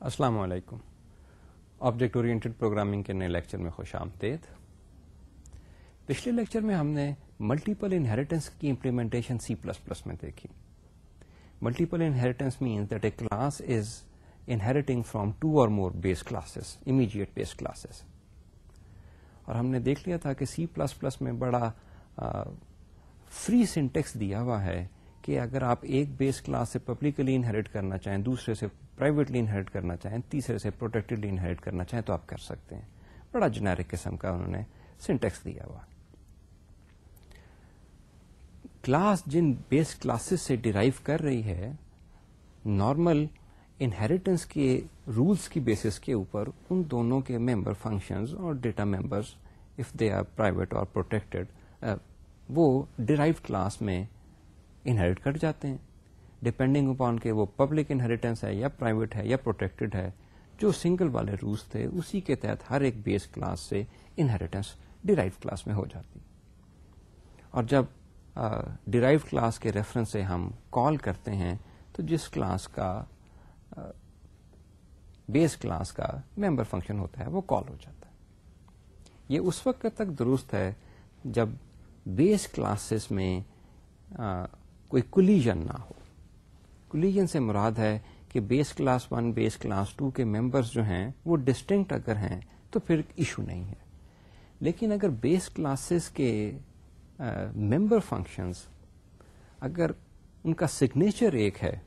السلام علیکم۔ Object oriented programming کے نئے لیکچر میں خوش آمدید۔ پچھلے لیکچر میں ہم نے ملٹیپل انہیریٹنس کی امپلیمنٹیشن سی پلس پلس میں دیکھی۔ Multiple inheritance means that a class is inheriting from two اور more base classes immediate base classes اور ہم نے دیکھ لیا تھا کہ سی پلس پلس میں بڑا فری سینٹیکس دیا ہوا ہے کہ اگر آپ ایک بیس کلاس سے پبلکلی انہیریٹ کرنا چاہیں، دوسرے سے پرائیویٹلی انہیریٹ کرنا چاہیں، تیسرے سے پروٹیکٹڈلی انہیریٹ کرنا چاہیں تو آپ کر سکتے ہیں۔ بڑا جنیرک قسم کا انہوں نے سینٹیکس دیا ہوا۔ کلاس جن بیس کلاسز سے ڈیرائیو کر رہی ہے، نارمل انہیریٹنس کے رولس کی بیسس کے اوپر ان دونوں کے ممبر فنکشنز اور data members if they are private اور پروٹیکٹڈ وہ ڈیرائیو کلاس میں انہیریٹ کر جاتے ہیں۔ ڈپینڈنگ اپان کہ وہ پبلک انہیریٹنس ہے یا پرائیویٹ ہے یا پروٹیکٹڈ ہے، جو سنگل والے رولس تھے اسی کے تحت ہر ایک بیس کلاس سے انہیریٹنس ڈیرائیو کلاس میں ہو جاتی۔ اور جب ڈیرائیو کلاس کے ریفرنس سے ہم کال کرتے ہیں، تو جس کلاس کا بیس کلاس کا ممبر فنکشن ہوتا ہے، وہ کال ہو جاتا ہے۔ یہ اس وقت تک درست ہے جب بیس کلاسز میں کوئی کلیجن نہ ہو۔ کلیجن سے مراد ہے کہ base class one, base class two کے ممبرس جو ہیں، وہ ڈسٹنکٹ اگر ہیں تو پھر ایشو نہیں ہے۔ لیکن اگر بیس کلاسز کے ممبر فنکشنز اگر ان کا سگنیچر ایک ہے،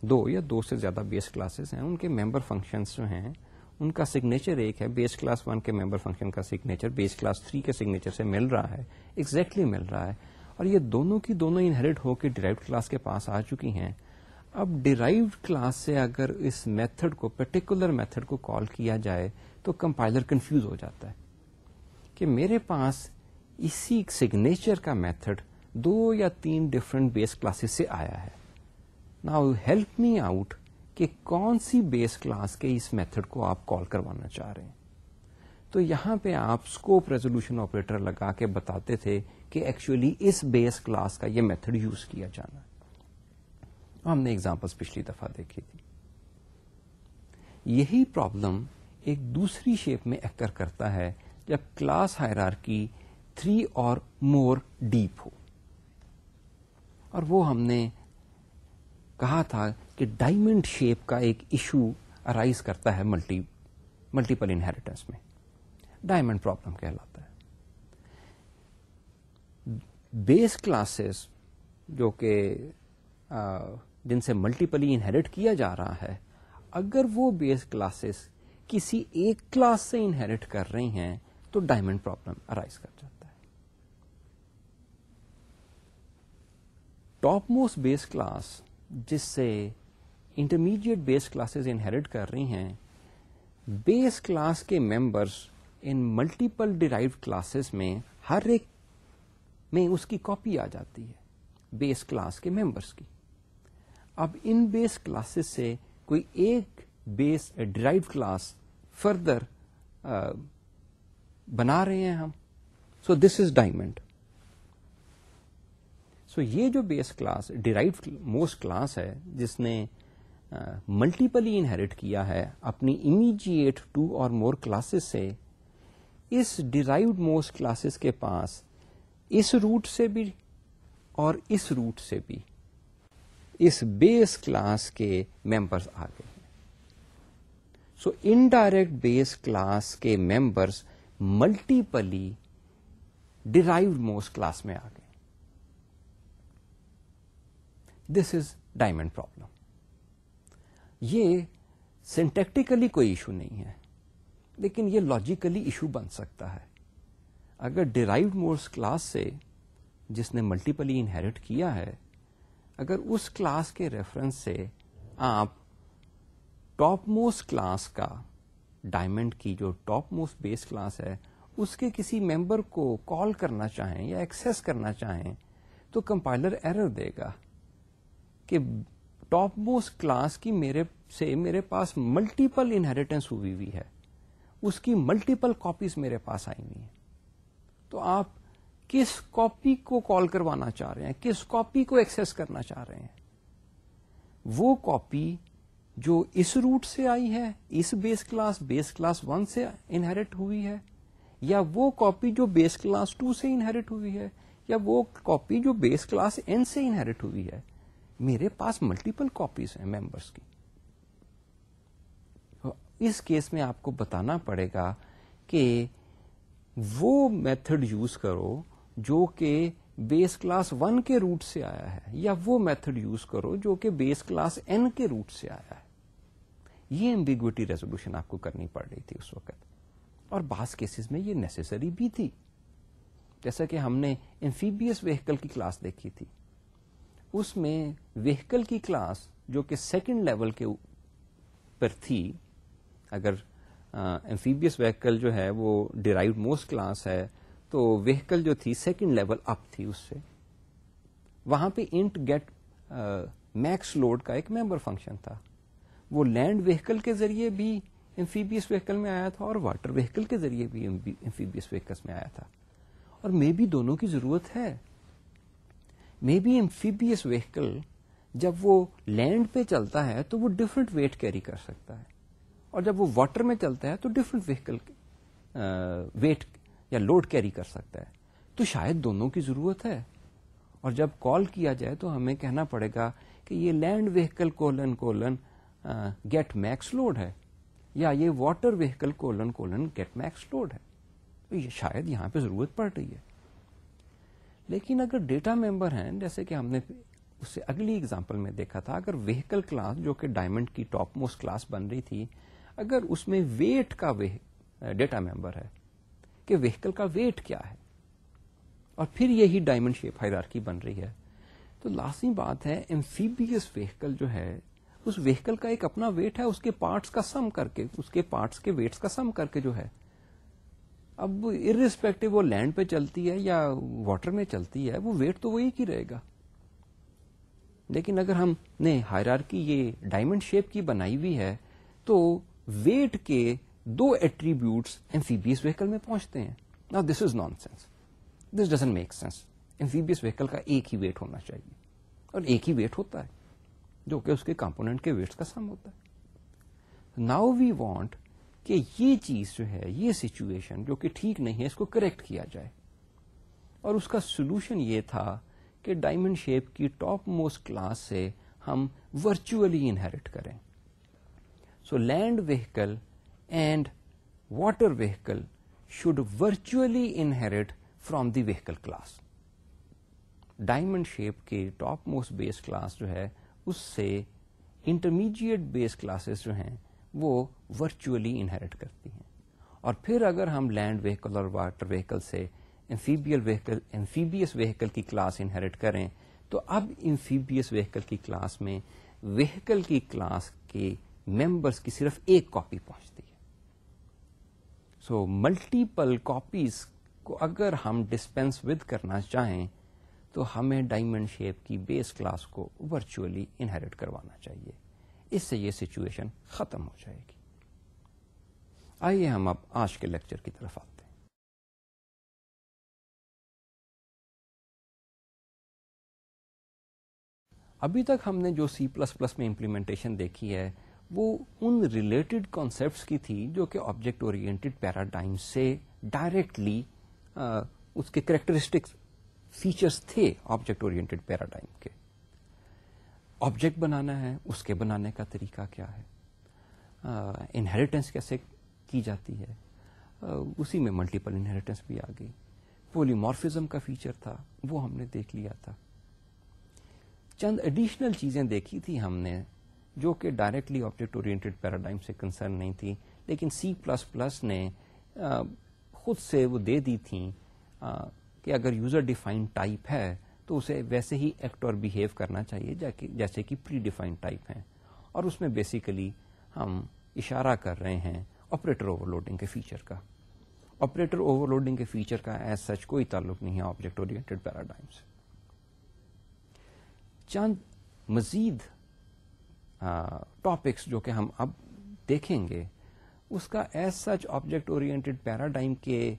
دو یا دو سے زیادہ بیس کلاسز ہیں، ان کے ممبر فنکشنز جو ہیں، ان کا سگنیچر ایک ہے، بیس کلاس ون کے ممبر فنکشن کا سگنیچر بیس کلاس تھری کے سگنیچر سے مل رہا ہے ایگزیکٹلی exactly مل رہا ہے۔ اور یہ دونوں کی دونوں انہیریٹ ہو کے ڈرائیو کلاس کے پاس آ چکی ہیں۔ اب ڈرائیو کلاس سے اگر اس میتھڈ کو پرٹیکولر میتھڈ کو کال کیا جائے تو کمپائلر کنفیوز ہو جاتا ہے کہ میرے پاس اسی سگنیچر کا میتھڈ دو یا تین ڈفرنٹ بیس کلاسز سے آیا ہے۔ نا ہیلپ می آؤٹ کہ کون سی بیس کلاس کے اس میتھڈ کو آپ کال کروانا چاہ رہے ہیں۔ تو یہاں پہ آپ اسکوپ ریزولوشن آپریٹر لگا کے بتاتے تھے کہ ایکچولی اس بیس کلاس کا یہ میتھڈ یوز کیا جانا ہم نے اگزامپل پچھلی دفعہ دیکھی تھی۔ یہی پرابلم ایک دوسری شیپ میں ایکر کرتا ہے جب کلاس ہائر کی تھری اور مور ڈیپ ہو۔ اور وہ ہم نے کہا تھا کہ ڈائمنڈ شیپ کا ایک ایشو ارائز کرتا ہے ملٹی ملٹیپل انہیریٹنس میں۔ ڈائمنڈ پرابلم کہلاتا ہے بیس کلاسز جو کہ جن سے ملٹیپلی انہیریٹ کیا جا رہا ہے، اگر وہ بیس کلاسز کسی ایک کلاس سے انہیریٹ کر رہی ہیں، تو ڈائمنڈ پرابلم ارائز کر جاتا ہے۔ ٹاپ موسٹ بیس کلاس جس سے انٹرمیڈیٹ بیس کلاسز انہیریٹ کر رہی ہیں، بیس کلاس کے ممبرس ان ملٹیپل ڈیرائیو کلاسز میں ہر ایک میں اس کی کاپی آ جاتی ہے بیس کلاس کے ممبرس کی۔ اب ان بیس کلاسز سے کوئی ایک بیس ڈرائیو کلاس فردر بنا رہے ہیں ہم۔ سو دس از ڈائمنڈ سو یہ جو base class derive most class ہے، جس نے ملٹیپلی انہیریٹ کیا ہے، اپنی امیجیٹ ٹو اور مور کلاسز سے، اس ڈیرائیوڈ موسٹ کلاسز کے پاس اس روٹ سے بھی اور اس روٹ سے بھی اس بیس کلاس کے ممبرس آ گئے ہیں۔ سو انڈائریکٹ بیس کلاس کے members multiply derived most class میں آ گئے دس از ڈائمنڈ پرابلم یہ سینٹیکٹیکلی کوئی ایشو نہیں ہے، لیکن یہ لاجیکلی ایشو بن سکتا ہے۔ اگر ڈیرائیوڈ مورس کلاس سے جس نے ملٹیپلی انہیریٹ کیا ہے، اگر اس کلاس کے ریفرنس سے آپ ٹاپ موسٹ کلاس کا ڈائمنڈ کی جو ٹاپ موسٹ بیس کلاس ہے، اس کے کسی ممبر کو کال کرنا چاہیں یا ایکسس کرنا چاہیں، تو کمپائلر ایرر دے گا کہ ٹاپ موسٹ کلاس کی میرے سے میرے پاس ملٹیپل انہیریٹنس ہوئی ہوئی ہے۔ اس کی ملٹیپل کاپیز میرے پاس آئی ہوئی ہیں۔ تو آپ کس کاپی کو کال کروانا چاہ رہے ہیں؟ کس کاپی کو ایکسس کرنا چاہ رہے ہیں؟ وہ کاپی جو اس روٹ سے آئی ہے، اس base class base class one سے انہیریٹ ہوئی ہے، یا وہ کاپی جو بیس کلاس ٹو سے انہیریٹ ہوئی ہے، یا وہ کاپی جو بیس کلاس این سے انہیریٹ ہوئی ہے؟ میرے پاس ملٹیپل کاپیز ہیں ممبرس کی۔ اس کیس میں آپ کو بتانا پڑے گا کہ وہ میتھڈ یوز کرو جو کہ بیس کلاس ون کے روٹ سے آیا ہے، یا وہ میتھڈ یوز کرو جو کہ بیس کلاس این کے روٹ سے آیا ہے۔ یہ ایمبیگوٹی ریزولوشن آپ کو کرنی پڑ رہی تھی اس وقت۔ اور بعض کیسز میں یہ نیسری بھی تھی۔ جیسا کہ ہم نے انفیبیس ویکل کی کلاس دیکھی تھی۔ اس میں ویکل کی کلاس جو کہ سیکنڈ لیول کے پر تھی، اگر انفیبیس ویکل جو ہے وہ ڈیرائیو موسٹ کلاس ہے، تو ویکل جو تھی سیکنڈ لیول اپ تھی اس سے۔ وہاں پہ انٹ گیٹ میکس لوڈ کا ایک ممبر فنکشن تھا۔ وہ لینڈ ویکل کے ذریعے بھی انفیبیس ویکل میں آیا تھا اور واٹر ویکل کے ذریعے بھی انفیبیس ویکل میں آیا تھا۔ اور مے بی دونوں کی ضرورت ہے۔ مے بی امفیبیس ویکل جب وہ لینڈ پہ چلتا ہے تو وہ ڈفرنٹ ویٹ کیری کر سکتا ہے۔ اور جب وہ واٹر میں چلتا ہے تو ڈفرنٹ ویکل ویٹ یا لوڈ کیری کر سکتا ہے۔ تو شاید دونوں کی ضرورت ہے۔ اور جب کال کیا جائے تو ہمیں کہنا پڑے گا کہ یہ land vehicle colon colon get max load ہے۔ یا یہ water vehicle colon colon get max load ہے۔ تو یہ شاید یہاں پہ ضرورت پڑ رہی ہے۔ لیکن اگر ڈیٹا ممبر ہیں، جیسے کہ ہم نے اس سے اگلی اگزامپل میں دیکھا تھا، اگر ویکل کلاس جو کہ ڈائمنڈ کی ٹاپ موسٹ کلاس بن رہی تھی اگر اس میں ویٹ کا ڈیٹا ممبر ہے کہ ویکل کا ویٹ کیا ہے اور پھر یہی ڈائمنڈ شیپ ہائرارکی بن رہی ہے، تو لازمی بات ہے ایمفیبیس ویکل جو ہے، اس ویکل کا ایک اپنا ویٹ ہے، اس کے پارٹس کا سم کر کے، اس کے پارٹس کے ویٹس کا سم کر کے جو ہے۔ اب ارسپیکٹو وہ لینڈ پہ چلتی ہے یا واٹر میں چلتی ہے، وہ ویٹ تو وہی کی رہے گا۔ لیکن اگر ہم نے ہائرارکی یہ ڈائمنڈ شیپ کی بنائی ہوئی ہے، تو ویٹ کے دو ایٹریبیوٹس ایمفیبیس ویکل میں پہنچتے ہیں۔ نا this is nonsense this doesn't make sense amphibious vehicle کا ایک ہی ویٹ ہونا چاہیے۔ اور ایک ہی ویٹ ہوتا ہے، جو کہ اس کے کمپونیٹ کے ویٹس کا سم ہوتا ہے۔ ناؤ وی وانٹ کہ یہ چیز جو ہے، یہ سچویشن جو کہ ٹھیک نہیں ہے، اس کو کریکٹ کیا جائے۔ اور اس کا سولوشن یہ تھا کہ ڈائمنڈ شیپ کی ٹاپ موسٹ کلاس سے ہم ورچولی انہیریٹ کریں۔ So land vehicle and water vehicle should virtually inherit from the vehicle class diamond shape کے ٹاپ موسٹ بیس کلاس جو ہے اس سے انٹرمیڈیٹ بیس کلاسز جو ہیں وہ ورچولی انہیریٹ کرتی ہیں اور پھر اگر ہم لینڈ ویکل اور واٹر ویکل سے انفیبیس ویکل کی کلاس انہیریٹ کریں تو اب انفیبیس ویکل کی کلاس میں ویکل کی کلاس کے ممبرس کی صرف ایک کاپی پہنچتی ہے. سو ملٹیپل کاپیز کو اگر ہم ڈسپینس ود کرنا چاہیں، تو ہمیں ڈائمنڈ شیپ کی بیس کلاس کو ورچولی انہیریٹ کروانا چاہیے. اس سے یہ سچویشن ختم ہو جائے گی. آئیے ہم اب آج کے لیکچر کی طرف آتے ہیں. ابھی تک ہم نے جو سی پلس پلس میں امپلیمنٹیشن دیکھی ہے وہ ان ریلیٹڈ کانسیپٹس کی تھی جو کہ آبجیکٹ اورینٹیڈ پیراڈائم سے ڈائریکٹلی اس کے کریکٹرسٹکس فیچرس تھے آبجیکٹ اورینٹیڈ پیراڈائم کے۔ آبجیکٹ بنانا ہے، اس کے بنانے کا طریقہ کیا ہے؟ انہیریٹنس کیسے کی جاتی ہے؟ اسی میں ملٹیپل انہیریٹنس بھی آ گئی پولیمارفزم کا فیچر تھا، وہ ہم نے دیکھ لیا تھا۔ چند ایڈیشنل چیزیں دیکھی تھی ہم نے۔ جو کہ ڈائریکٹلی آبجیکٹ اورینٹیڈ پیراڈائم سے کنسرن نہیں تھی، لیکن سی پلس پلس نے خود سے وہ دے دی تھیں کہ اگر یوزر ڈیفائن ٹائپ ہے تو اسے ویسے ہی ایکٹ اور بہیو کرنا چاہیے جیسے کہ پری ڈیفائن ٹائپ ہیں۔ اور اس میں بیسیکلی ہم اشارہ کر رہے ہیں آپریٹر اوور لوڈنگ کے فیچر کا۔ آپریٹر اوور لوڈنگ کے فیچر کا ایز سچ کوئی تعلق نہیں ہے آبجیکٹ اورینٹیڈ پیراڈائم سے۔ چند مزید ٹاپکس جو کہ ہم اب دیکھیں گے، اس کا as such object oriented paradigm کے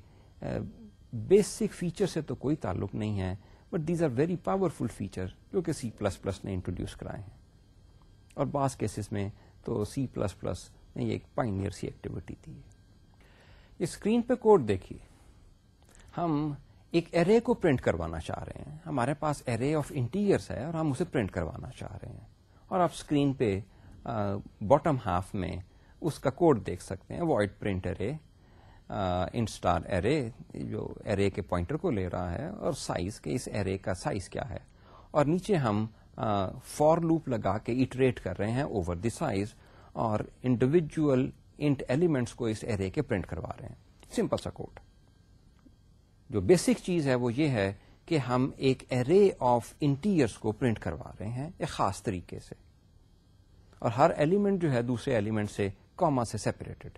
بیسک فیچر سے تو کوئی تعلق نہیں ہے but these are very powerful feature جو کہ سی پلس پلس نے انٹروڈیوس کرائے ہیں۔ اور بعض کیسز میں تو سی پلس پلس میں یہ ایک پائنیئر سی ایکٹیویٹی تھی اسکرین پہ کوڈ دیکھیے۔ ہم ایک ارے کو پرنٹ کروانا چاہ رہے ہیں۔ ہمارے پاس ارے آف انٹیریئرس ہے اور ہم اسے پرنٹ کروانا چاہ رہے ہیں۔ اور آپ اسکرین پہ باٹم ہاف میں اس کا کوڈ دیکھ سکتے ہیں وائٹ پرنٹ ارے انسٹار ارے جو ارے کے پوائنٹر کو لے رہا ہے، اور سائز کے اس ارے کا سائز کیا ہے۔ اور نیچے ہم فور لوپ لگا کے ایٹریٹ کر رہے ہیں اوور دی سائز اور انڈیویجل انٹ ایلیمنٹس کو اس ارے کے پرنٹ کروا رہے ہیں۔ سمپل سا کوڈ جو بیسک چیز ہے وہ یہ ہے کہ ہم ایک ارے آف انٹیریئرس کو پرنٹ کروا رہے ہیں ایک خاص طریقے سے۔ اور ہر ایلیمنٹ جو ہے دوسرے ایلیمنٹ سے کاما سے سیپریٹڈ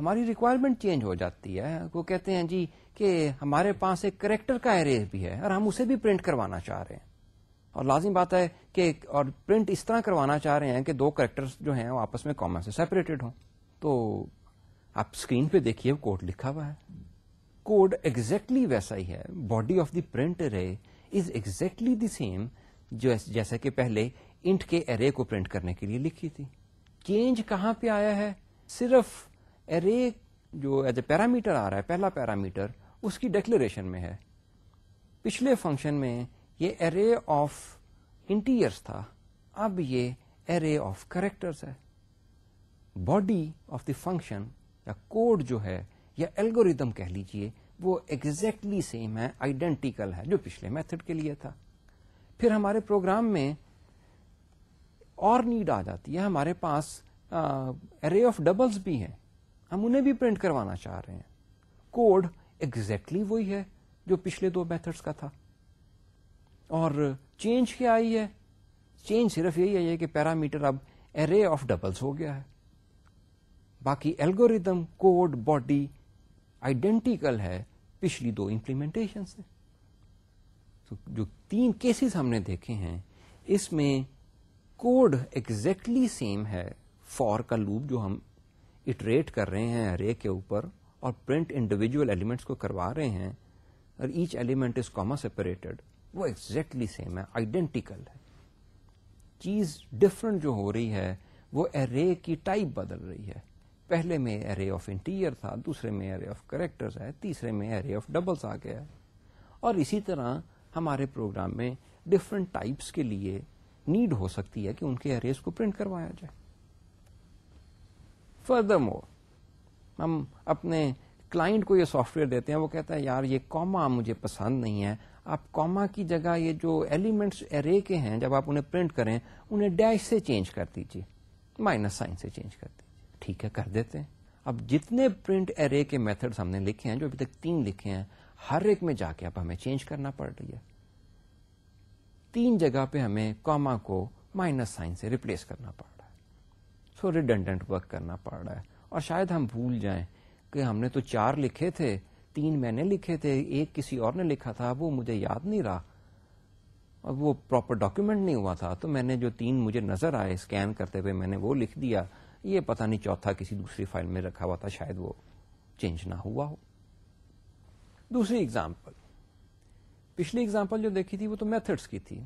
ہماری ریکوائرمنٹ چینج ہو جاتی ہے۔ وہ کہتے ہیں جی کہ ہمارے پاس ایک کریکٹر کا ارے بھی ہے اور ہم اسے بھی پرنٹ کروانا چاہ رہے ہیں۔ اور لازم بات ہے کہ اور پرنٹ اس طرح کروانا چاہ رہے ہیں کہ دو کریکٹر جو ہیں وہ آپس میں کامن سے سیپریٹڈ ہوں۔ تو آپ اسکرین پہ دیکھیے کوڈ لکھا ہوا ہے۔ کوڈ ایگزیکٹلی ویسا ہی ہے body of the print array is exactly the same جو جیسا کہ پہلے انٹ کے ارے کو پرنٹ کرنے کے لیے لکھی تھی چینج کہاں پہ آیا ہے صرف ارے جو ایز اے پیرامیٹر آ رہا ہے پہلا پیرامیٹر اس کی ڈیکلریشن میں ہے پچھلے فنکشن میں یہ ارے آف انٹیریئرس تھا اب یہ ارے آف کریکٹرس ہے باڈی آف دی فنکشن یا کوڈ جو ہے یا الگوریدم کہہ لیجیے، وہ ایگزیکٹلی سیم ہے آئیڈینٹیکل ہے، جو پچھلے میتھڈ کے لیے تھا۔ پھر ہمارے پروگرام میں اور نیڈ آ جاتی ہے۔ ہمارے پاس ارے آف ڈبلس بھی ہیں۔ ہم انہیں بھی پرنٹ کروانا چاہ رہے ہیں۔ کوڈ ایگزیکٹلی وہی ہے جو پچھلے دو میتھڈس کا تھا۔ اور چینج کیا آئی ہے؟ چینج صرف یہی ہے کہ پیرامیٹر اب ارے آف ڈبلس ہو گیا ہے۔ باقی ایلگوریدم کوڈ باڈی آئیڈینٹیکل ہے پچھلی دو امپلیمنٹیشن سے۔ جو تین کیسز ہم نے دیکھے ہیں، اس میں کوڈ ایگزیکٹلی سیم ہے فور کا لوپ جو ہم اٹریٹ کر رہے ہیں ارے کے اوپر اور پرنٹ انڈیویجل ایلیمنٹس کو کروا رہے ہیں اور each element is comma separated وہ ایگزیکٹلی سیم ہے آئیڈینٹیکل ہے۔ چیز ڈفرنٹ جو ہو رہی ہے، وہ ارے کی ٹائپ بدل رہی ہے۔ پہلے میں ارے آف انٹیریئر تھا، دوسرے میں ارے آف کریکٹر ہے، تیسرے میں ارے آف ڈبلس آ گیا۔ ہے اور اسی طرح ہمارے پروگرام میں ڈفرنٹ ٹائپس کے لیے نیڈ ہو سکتی ہے کہ ان کے اریز کو پرنٹ کروایا جائے۔ فردر مور ہم اپنے کلائنٹ کو یہ سافٹ ویئر دیتے ہیں، وہ کہتا ہے، یار، یہ کوما مجھے پسند نہیں ہے۔ آپ کوما کی جگہ یہ جو ایلیمنٹس ارے کے ہیں، جب آپ انہیں پرنٹ کریں، انہیں ڈیش سے چینج کر دیجیے مائنس سائن سے چینج کر دیجیے ٹھیک ہے، کر دیتے ہیں۔ اب جتنے پرنٹ ارے کے میتھڈ ہم نے لکھے ہیں، جو ابھی تک تین لکھے ہیں، ہر ایک میں جا کے اب ہمیں چینج کرنا پڑ رہی ہے۔ تین جگہ پہ ہمیں کوما کو مائنس سائن سے ریپلیس کرنا پڑ رہا ہے۔ سو ریڈنڈنٹ ورک کرنا پڑ رہا ہے۔ اور شاید ہم بھول جائیں کہ ہم نے تو چار لکھے تھے، تین میں نے لکھے تھے، ایک کسی اور نے لکھا تھا، وہ مجھے یاد نہیں رہا۔ اور وہ پراپر ڈاکومنٹ نہیں ہوا تھا، تو میں نے جو تین مجھے نظر آئے اسکین کرتے ہوئے میں نے وہ لکھ دیا۔ یہ پتا نہیں چوتھا کسی دوسری فائل میں رکھا ہوا تھا، شاید وہ چینج نہ ہوا ہو۔ دوسری اگزامپل پچھلی اگزامپل جو دیکھی تھی وہ تو میتھڈس کی تھی۔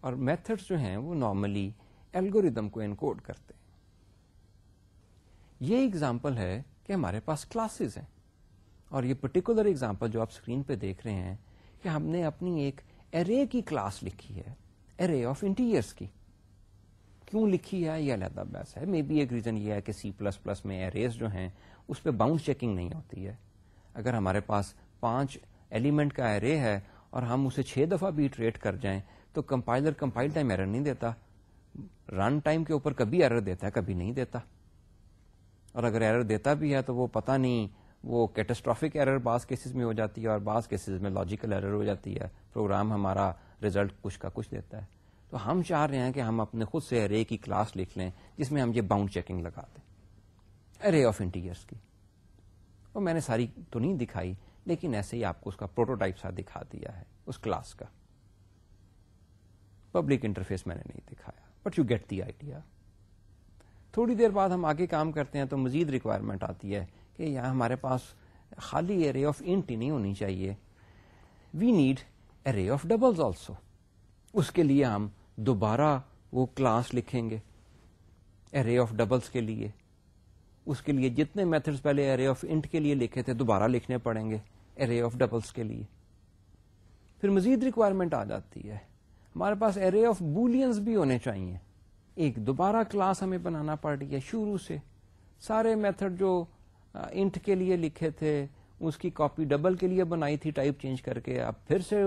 اور میتھڈس جو ہیں وہ نارملی ایلگوریدم کو انکوڈ کرتے یہ اگزامپل ہے کہ ہمارے پاس کلاسز ہیں۔ اور یہ پرٹیکولر اگزامپل جو آپ اسکرین پہ دیکھ رہے ہیں کہ ہم نے اپنی ایک ارے کی کلاس لکھی ہے ارے آف انٹیریئرس کی۔ کیوں لکھی ہے یہ علیحدہ بحث ہے؟ مے بی ایک ریزن یہ ہے کہ سی پلس پلس میں اریز جو ہیں، اس پہ باؤنس چیکنگ نہیں ہوتی ہے۔ اگر ہمارے پاس پانچ ایلیمنٹ کا ارے ہے اور ہم اسے چھ دفعہ بھی ٹریٹ کر جائیں، تو کمپائلر کمپائل ٹائم ایرر نہیں دیتا۔ رن ٹائم کے اوپر کبھی ایرر دیتا ہے، کبھی نہیں دیتا۔ اور اگر ایرر دیتا بھی ہے، تو وہ پتا نہیں، وہ کیٹسٹرافک ایرر بعض کیسز میں ہو جاتی ہے اور بعض کیسز میں لاجیکل ایرر ہو جاتی ہے۔ پروگرام ہمارا ریزلٹ کچھ کا کچھ دیتا ہے۔ تو ہم چاہ رہے ہیں کہ ہم اپنے خود سے ارے کی کلاس لکھ لیں، جس میں ہم یہ باؤنڈ چیکنگ لگا دیں ارے آف انٹیریئرس کی۔ اور میں نے ساری تو نہیں دکھائی، لیکن ایسے ہی آپ کو اس کا پروٹوٹائپ سا دکھا دیا ہے، اس کلاس کا۔ پبلک انٹرفیس میں نے نہیں دکھایا but you get the idea تھوڑی دیر بعد ہم آگے کام کرتے ہیں تو مزید ریکوائرمنٹ آتی ہے کہ یہاں ہمارے پاس خالی ارے آف انٹ ہی نہیں ہونی چاہیے۔ We need array of doubles also اس کے لیے ہم دوبارہ وہ کلاس لکھیں گے ارے آف ڈبلس کے لیے۔ اس کے لیے جتنے میتھڈس پہلے ارے آف انٹ کے لیے لکھے تھے دوبارہ لکھنے پڑیں گے ارے آف ڈبلس کے لیے۔ پھر مزید ریکوائرمنٹ آ جاتی ہے۔ ہمارے پاس ارے آف بولینس بھی ہونے چاہیے۔ ایک دوبارہ کلاس ہمیں بنانا پڑ رہی ہے شروع سے۔ سارے میتھڈ جو انٹ کے لیے لکھے تھے، اس کی کاپی ڈبل کے لیے بنائی تھی ٹائپ چینج کر کے اب پھر سے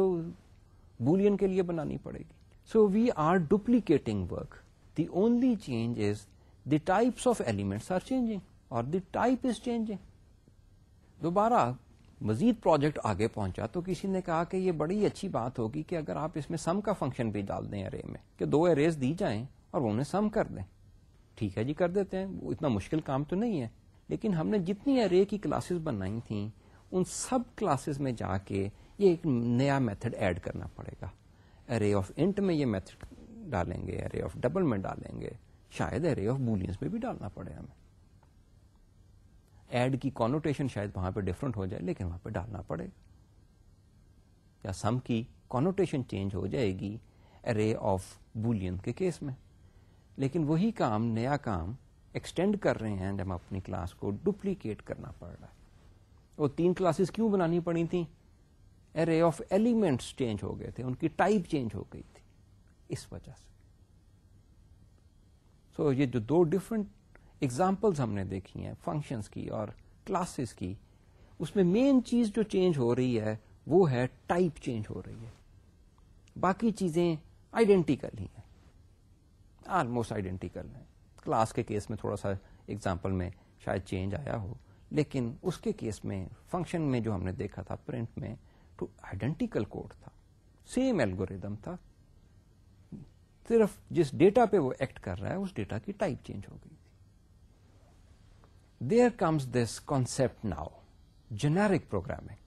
بولین کے لیے بنانی پڑے گی۔ So we are duplicating work the only change is the types of elements are changing اور دی ٹائپ از چینجنگ دوبارہ مزید پروجیکٹ آگے پہنچا تو کسی نے کہا کہ یہ بڑی اچھی بات ہوگی کہ اگر آپ اس میں سم کا فنکشن بھی ڈال دیں ارے میں کہ دو اریز دی جائیں اور وہ انہیں سم کر دیں۔ ٹھیک ہے جی کر دیتے ہیں۔ وہ اتنا مشکل کام تو نہیں ہے۔ لیکن ہم نے جتنی ارے کی کلاسز بنائی تھیں، ان سب کلاسز میں جا کے یہ ایک نیا میتھڈ ایڈ کرنا پڑے گا۔ ارے آف انٹ میں یہ میتھڈ ڈالیں گے ارے آف ڈبل میں ڈالیں گے، شاید ارے آف بولینس میں بھی ڈالنا پڑے ہمیں۔ ایڈ کی کانوٹیشن شاید وہاں پہ ڈفرنٹ ہو جائے، لیکن وہاں پہ ڈالنا پڑے۔ گا یا سم کی کانوٹیشن چینج ہو جائے گی ارے آف بولین کے کیس میں۔ لیکن وہی کام، نیا کام ایکسٹینڈ کر رہے ہیں، جب اپنی کلاس کو ڈپلیکیٹ کرنا پڑ رہا ہے۔ وہ تین کلاسز کیوں بنانی پڑی تھیں؟ ارے آف ایلیمنٹس چینج ہو گئے تھے ان کی ٹائپ چینج ہو گئی تھی اس وجہ سے۔ سو so, یہ جو دو ڈفرنٹ ایگزامپلس ہم نے دیکھی ہیں فنکشنس کی اور کلاسز کی اس میں مین چیز جو چینج ہو رہی ہے وہ ہے ٹائپ چینج ہو رہی ہے۔ باقی چیزیں آئیڈینٹیکل ہی ہیں۔ آلموسٹ آئیڈینٹیکل ہیں۔ کلاس کے کیس میں تھوڑا سا ایگزامپل میں شاید چینج آیا ہو لیکن اس کے کیس میں فنکشن میں جو ہم نے دیکھا تھا پرنٹ میں تو آئیڈینٹیکل کوڈ تھا سیم ایلگوریدم تھا۔ صرف جس ڈیٹا پہ وہ ایکٹ کر رہا ہے، اس ڈیٹا کی ٹائپ چینج ہو گئی تھی۔ There comes this concept now generic programming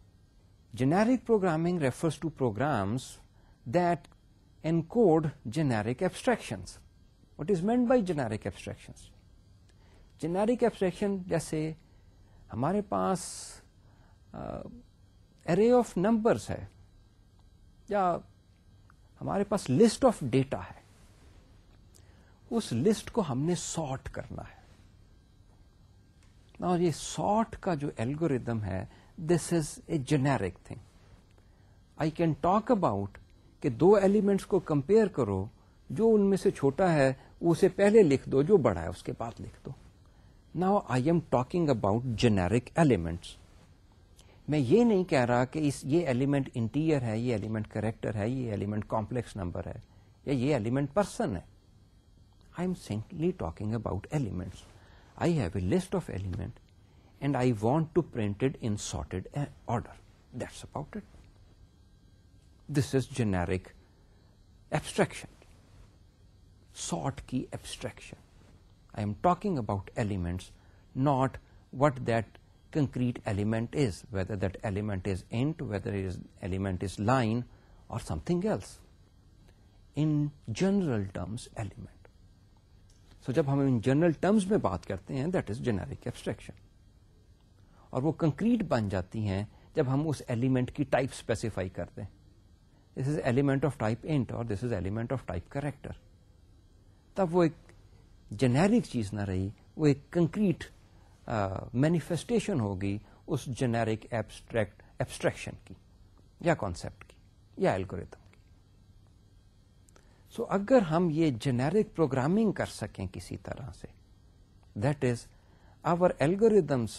generic programming refers to programs that encode generic abstractions what is meant by generic abstraction generic abstraction جیسے ہمارے پاس ارے آف نمبرس ہے. یا ہمارے پاس لسٹ آف ڈیٹا ہے. اس list کو ہم نے sort کرنا ہے. اور یہ سارٹ کا جو ایلگوریدم ہے this is a generic thing I can talk about کہ دو ایلیمنٹس کو کمپیئر کرو. جو ان میں سے چھوٹا ہے، اسے پہلے لکھ دو، جو بڑا ہے، اس کے بعد لکھ دو. نا I am talking about generic elements میں یہ نہیں کہہ رہا کہ اس یہ ایلیمنٹ انٹیریئر ہے، یہ ایلیمنٹ کریکٹر ہے، یہ ایلیمنٹ کمپلیکس نمبر ہے، یا یہ ایلیمنٹ پرسن ہے. I am simply talking about elements I have a list of element and I want to printed in sorted order that's about it this is generic abstraction sort کی abstraction I am talking about elements not what that concrete element is whether that element is int whether element is line اور something else in general terms element so جب ہم in general terms میں بات کرتے ہیں that is generic abstraction اور وہ concrete بن جاتی ہیں جب ہم اس ایلیمنٹ کی ٹائپ اسپیسیفائی کرتے ہیں this is element of type int اور this is element of type character تب وہ ایک جنیرک چیز نہ رہی وہ ایک کنکریٹ مینیفیسٹیشن ہوگی اس جنیرک ایبسٹریکٹ ایبسٹریکشن کی یا کانسیپٹ کی یا الگوریتم کی۔ سو so, اگر ہم یہ جنیرک پروگرامنگ کر سکیں کسی طرح سے that is our algorithms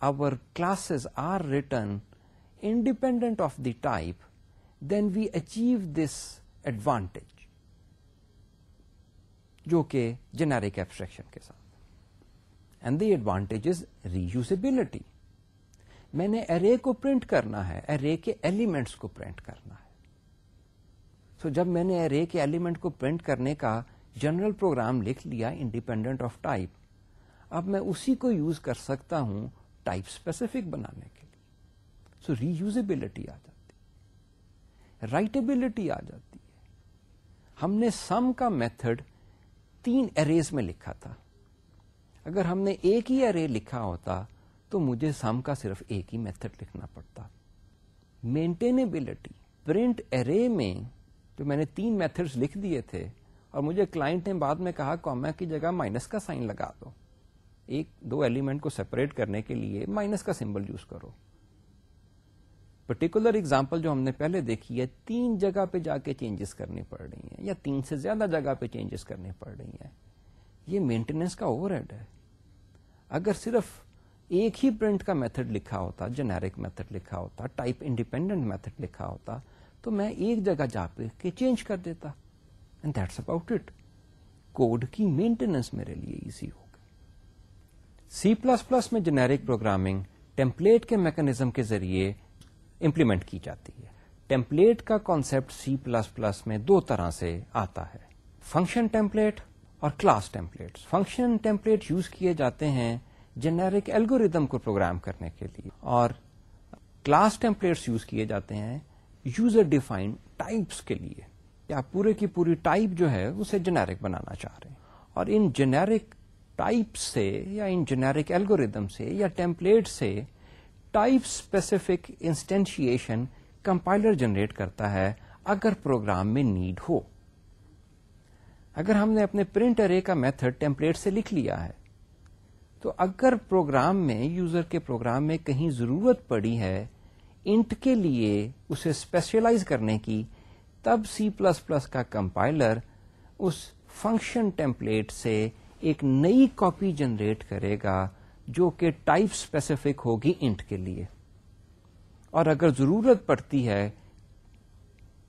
our classes are written independent of the type then we achieve this advantage جو کہ جنیرک ایبسٹریکشن کے ساتھ۔ And the advantage is reusability میں نے ارے کو پرنٹ کرنا ہے ارے کے ایلیمنٹس کو پرنٹ کرنا ہے. سو so, جب میں نے ارے کے ایلیمنٹ کو پرنٹ کرنے کا جنرل پروگرام لکھ لیا انڈیپینڈنٹ آف ٹائپ اب میں اسی کو یوز کر سکتا ہوں ٹائپ اسپیسیفک بنانے کے لیے. سو ری یوزبلٹی آ جاتی رائٹیبلٹی آ جاتی ہے. ہم نے سم کا میتھڈ تین اریز میں لکھا تھا. اگر ہم نے ایک ہی ارے لکھا ہوتا تو مجھے سم کا صرف ایک ہی میتھڈ لکھنا پڑتا۔ مینٹینیبلٹی پرنٹ ارے میں جو میں نے تین میتھڈ لکھ دیے تھے اور مجھے کلائنٹ نے بعد میں کہا کوما کی جگہ مائنس کا سائن لگا دو۔ ایک، دو ایلیمنٹ کو سیپریٹ کرنے کے لیے مائنس کا سمبل یوز کرو۔ پرٹیکولر اگزامپل جو ہم نے پہلے دیکھی ہے، تین جگہ پہ جا کے چینجز کرنی پڑ رہی ہیں یا تین سے زیادہ جگہ پہ چینجز کرنی پڑ رہی ہیں۔ یہ مینٹیننس کا اوور ہیڈ ہے۔ اگر صرف ایک ہی پرنٹ کا میتھڈ لکھا ہوتا جنیرک میتھڈ لکھا ہوتا ٹائپ انڈیپینڈنٹ میتھڈ لکھا ہوتا، تو میں ایک جگہ جا کے چینج کر دیتا۔ And that's about it code کی مینٹیننس میرے لیے ایزی ہوگا سی پلس پلس میں جنیرک پروگرامنگ ٹیمپلیٹ کے میکنیزم کے ذریعے امپلیمنٹ کی جاتی ہے۔ ٹیمپلیٹ کا کانسپٹ سی پلس پلس میں دو طرح سے آتا ہے۔ فنکشن ٹیمپلیٹ اور class template function template use کیے جاتے ہیں جنیرک ایلگوریدم کو پروگرام کرنے کے لیے. اور کلاس ٹیمپلیٹس یوز کیے جاتے ہیں یوزر ڈیفائنڈ ٹائپس کے لیے. یا پورے کی پوری ٹائپ جو ہے اسے جنیرک بنانا چاہ رہے ہیں. اور ان جنیرک ٹائپ سے یا ان جنیرک ایلگوریدم سے یا ٹیمپلیٹ سے type specific instantiation compiler generate کرتا ہے اگر پروگرام میں نیڈ ہو. اگر ہم نے اپنے پرنٹ ارے کا میتھڈ ٹیمپلیٹ سے لکھ لیا ہے، تو اگر پروگرام میں یوزر کے پروگرام میں کہیں ضرورت پڑی ہے انٹ کے لیے اسے اسپیشلائز کرنے کی، تب سی پلس پلس کا کمپائلر اس فنکشن ٹیمپلیٹ سے ایک نئی کاپی جنریٹ کرے گا جو کہ ٹائپ اسپیسیفک ہوگی انٹ کے لیے۔ اور اگر ضرورت پڑتی ہے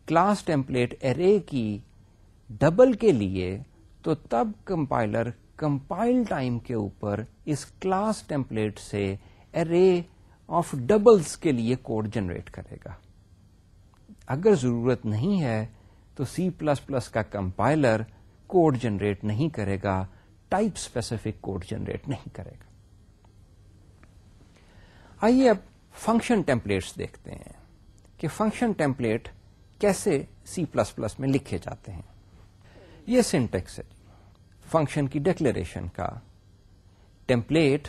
کلاس ٹیمپلیٹ ارے کی ڈبل کے لیے، تو تب کمپائلر کمپائل ٹائم کے اوپر اس کلاس ٹیمپلیٹ سے ارے آف ڈبلس کے لیے کوڈ جنریٹ کرے گا۔ اگر ضرورت نہیں ہے، تو سی پلس پلس کا کمپائلر کوڈ جنریٹ نہیں کرے گا ٹائپ اسپیسیفک کوڈ جنریٹ نہیں کرے گا۔ آئیے اب فنکشن ٹیمپلیٹس دیکھتے ہیں کہ فنکشن ٹیمپلیٹ کیسے سی پلس پلس میں لکھے جاتے ہیں۔ یہ سینٹیکس ہے۔ فنکشن کی ڈکلریشن کا template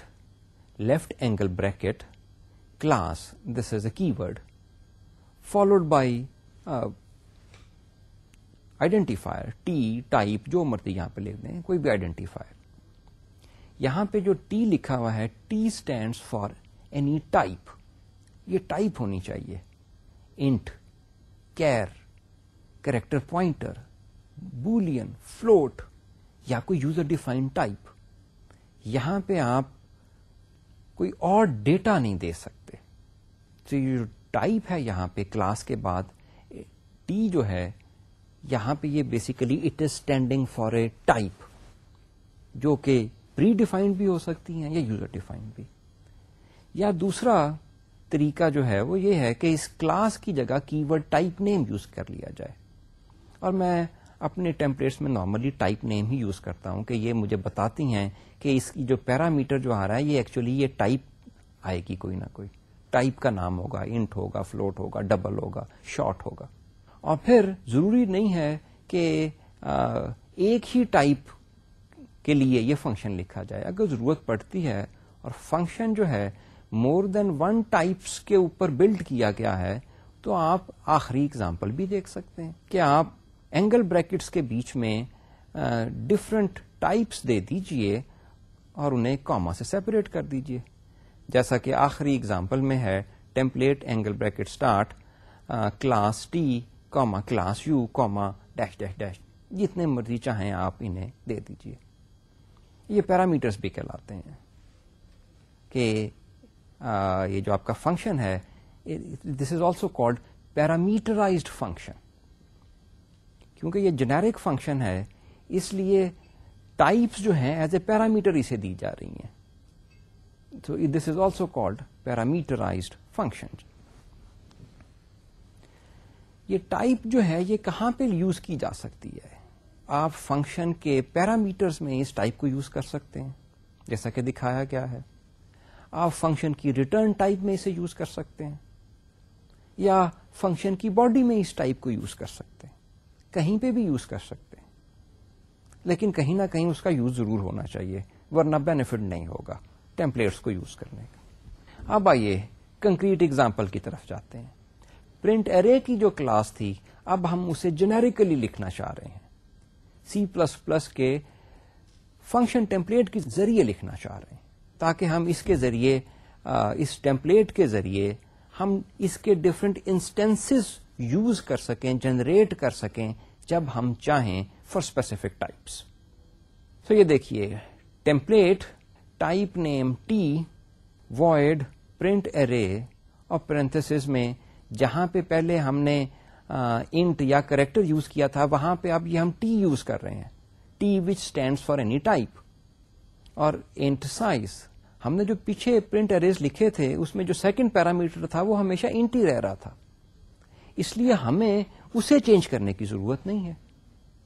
left angle bracket class this is a keyword followed by identifier T type جو مرضی یہاں پہ لکھ دیں کوئی بھی آئیڈینٹیفائر یہاں پہ جو ٹی لکھا ہوا ہے T stand for any type یہ ٹائپ ہونی چاہیے int char character pointer boolean, float یا کوئی یوزر ڈیفائن ٹائپ، یہاں پہ آپ کوئی اور ڈیٹا نہیں دے سکتے۔ تو یہ جو ٹائپ ہے یہاں پہ کلاس کے بعد، ٹی جو ہے، یہاں پہ یہ basically it is standing for a type جو کہ پری ڈیفائنڈ بھی ہو سکتی ہیں یا یوزر ڈیفائنڈ بھی۔ یا دوسرا طریقہ جو ہے، وہ یہ ہے کہ اس کلاس کی جگہ کی ورڈ ٹائپ نیم یوز کر لیا جائے۔ اور میں اپنے ٹیمپلیٹس میں نارملی ٹائپ نیم ہی یوز کرتا ہوں کہ یہ مجھے بتاتی ہیں کہ اس کی جو پیرامیٹر جو آ رہا ہے، یہ ایکچولی یہ ٹائپ آئے گی کوئی نہ کوئی۔ ٹائپ کا نام ہوگا انٹ ہوگا فلوٹ ہوگا ڈبل ہوگا شارٹ ہوگا۔ اور پھر ضروری نہیں ہے کہ ایک ہی ٹائپ کے لیے یہ فنکشن لکھا جائے۔ اگر ضرورت پڑتی ہے اور فنکشن جو ہے مور دین ون ٹائپس کے اوپر بلڈ کیا گیا ہے، تو آپ آخری اگزامپل بھی دیکھ سکتے ہیں۔ کہ آپ اینگل بریکٹس کے بیچ میں ڈفرنٹ ٹائپس دے دیجیے اور انہیں کاما سے سیپریٹ کر دیجیے۔ جیسا کہ آخری اگزامپل میں ہے template angle bracket start class T comma class U comma dash dash dash جتنے مرضی چاہیں آپ انہیں دے دیجیے۔ یہ پیرامیٹرس بھی کہلاتے ہیں کہ یہ جو آپ کا فنکشن ہے this is also called parameterized function کیونکہ یہ جنیرک فنکشن ہے، اس لیے ٹائپس جو ہیں ایز اے پیرامیٹر اسے دی جا رہی ہیں۔ تو this is also called parameterized function یہ ٹائپ جو ہے، یہ کہاں پہ یوز کی جا سکتی ہے؟ آپ فنکشن کے پیرامیٹرز میں اس ٹائپ کو یوز کر سکتے ہیں، جیسا کہ دکھایا گیا ہے۔ آپ فنکشن کی ریٹرن ٹائپ میں اسے یوز کر سکتے ہیں، یا فنکشن کی باڈی میں اس ٹائپ کو یوز کر سکتے ہیں۔ کہیں پہ بھی یوز کر سکتے ہیں۔ لیکن کہیں نہ کہیں اس کا یوز ضرور ہونا چاہیے، ورنہ بینیفٹ نہیں ہوگا ٹیمپلیٹس کو یوز کرنے کا۔ اب آئیے کنکریٹ اگزامپل کی طرف جاتے ہیں۔ پرنٹ ارے کی جو کلاس تھی، اب ہم اسے جنیریکلی لکھنا چاہ رہے ہیں۔ سی پلس پلس کے فنکشن ٹیمپلیٹ کے ذریعے لکھنا چاہ رہے ہیں، تاکہ ہم اس کے ذریعے اس ٹیمپلیٹ کے ذریعے ہم اس کے ڈفرینٹ انسٹینس یوز کر سکیں، جنریٹ کر سکیں جب ہم چاہیں فار اسپیسیفک ٹائپس تو یہ دیکھیے template type name T void print array اور پرنتھس میں جہاں پہ پہلے ہم نے انٹ یا کریکٹر یوز کیا تھا، وہاں پہ اب یہ ہم ٹی یوز کر رہے ہیں. T which stand for any type اور انٹ سائز ہم نے جو پیچھے پرنٹ اریز لکھے تھے، اس میں جو سیکنڈ پیرامیٹر تھا، وہ ہمیشہ انٹ ہی رہ رہا تھا. اس لیے ہمیں اسے چینج کرنے کی ضرورت نہیں ہے۔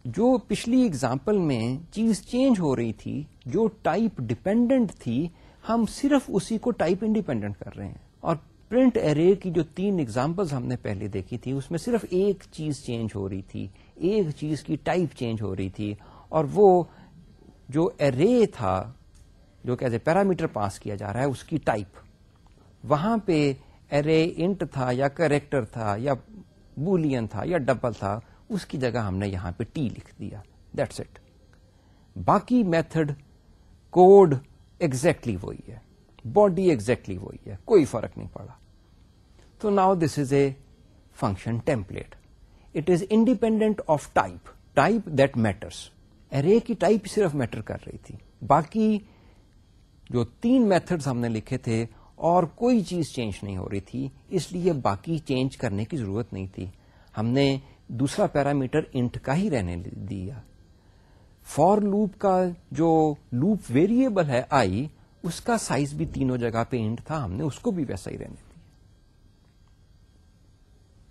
جو پچھلی اگزامپل میں چیز چینج ہو رہی تھی، جو ٹائپ ڈپینڈنٹ تھی، ہم صرف اسی کو ٹائپ انڈیپینڈنٹ کر رہے ہیں۔ اور پرنٹ ارے کی جو تین ایگزامپل ہم نے پہلے دیکھی تھی، اس میں صرف ایک چیز چینج ہو رہی تھی۔ ایک چیز کی ٹائپ چینج ہو رہی تھی۔ اور وہ جو ارے تھا، جو کہ ایز اے پیرامیٹر پاس کیا جا رہا ہے، اس کی ٹائپ وہاں پہ ارے انٹ تھا یا کریکٹر تھا یا بولین تھا یا ڈبل تھا، اس کی جگہ ہم نے یہاں پہ ٹی لکھ دیا۔ دیٹس اٹ باقی میتھڈ کوڈ ایگزیکٹلی وہی ہے۔ باڈی ایگزیکٹلی وہی ہے۔ کوئی فرق نہیں پڑا۔ تو now this is a function template it is independent of type type that matters array کی ٹائپ صرف میٹر کر رہی تھی۔ باقی جو تین میتھڈز ہم نے لکھے تھے اور کوئی چیز چینج نہیں ہو رہی تھی، اس لیے باقی چینج کرنے کی ضرورت نہیں تھی۔ ہم نے دوسرا پیرامیٹر انٹ کا ہی رہنے دیا۔ فور لوپ کا جو لوپ ویریبل ہے آئی، اس کا سائز بھی تینوں جگہ پہ انٹ تھا، ہم نے اس کو بھی ویسا ہی رہنے دیا۔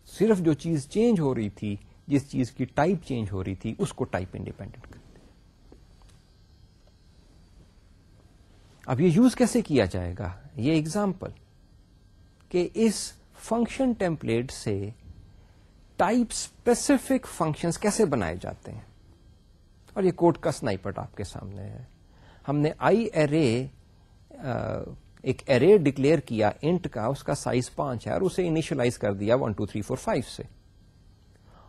صرف جو چیز چینج ہو رہی تھی، جس چیز کی ٹائپ چینج ہو رہی تھی، اس کو ٹائپ انڈیپینڈنٹ کر دیا۔ اب یہ یوز کیسے کیا جائے گا؟ یہ اگزامپل کہ اس فنکشن ٹیمپلیٹ سے ٹائپ اسپیسیفک فنکشن کیسے بنائے جاتے ہیں؟ اور یہ کوڈ کا سنائپٹ آپ کے سامنے ہے۔ ہم نے آئی ارے ایک ارے ڈکلیئر کیا انٹ کا، اس کا سائز پانچ ہے اور اسے انیشلائز کر دیا one two three four five سے۔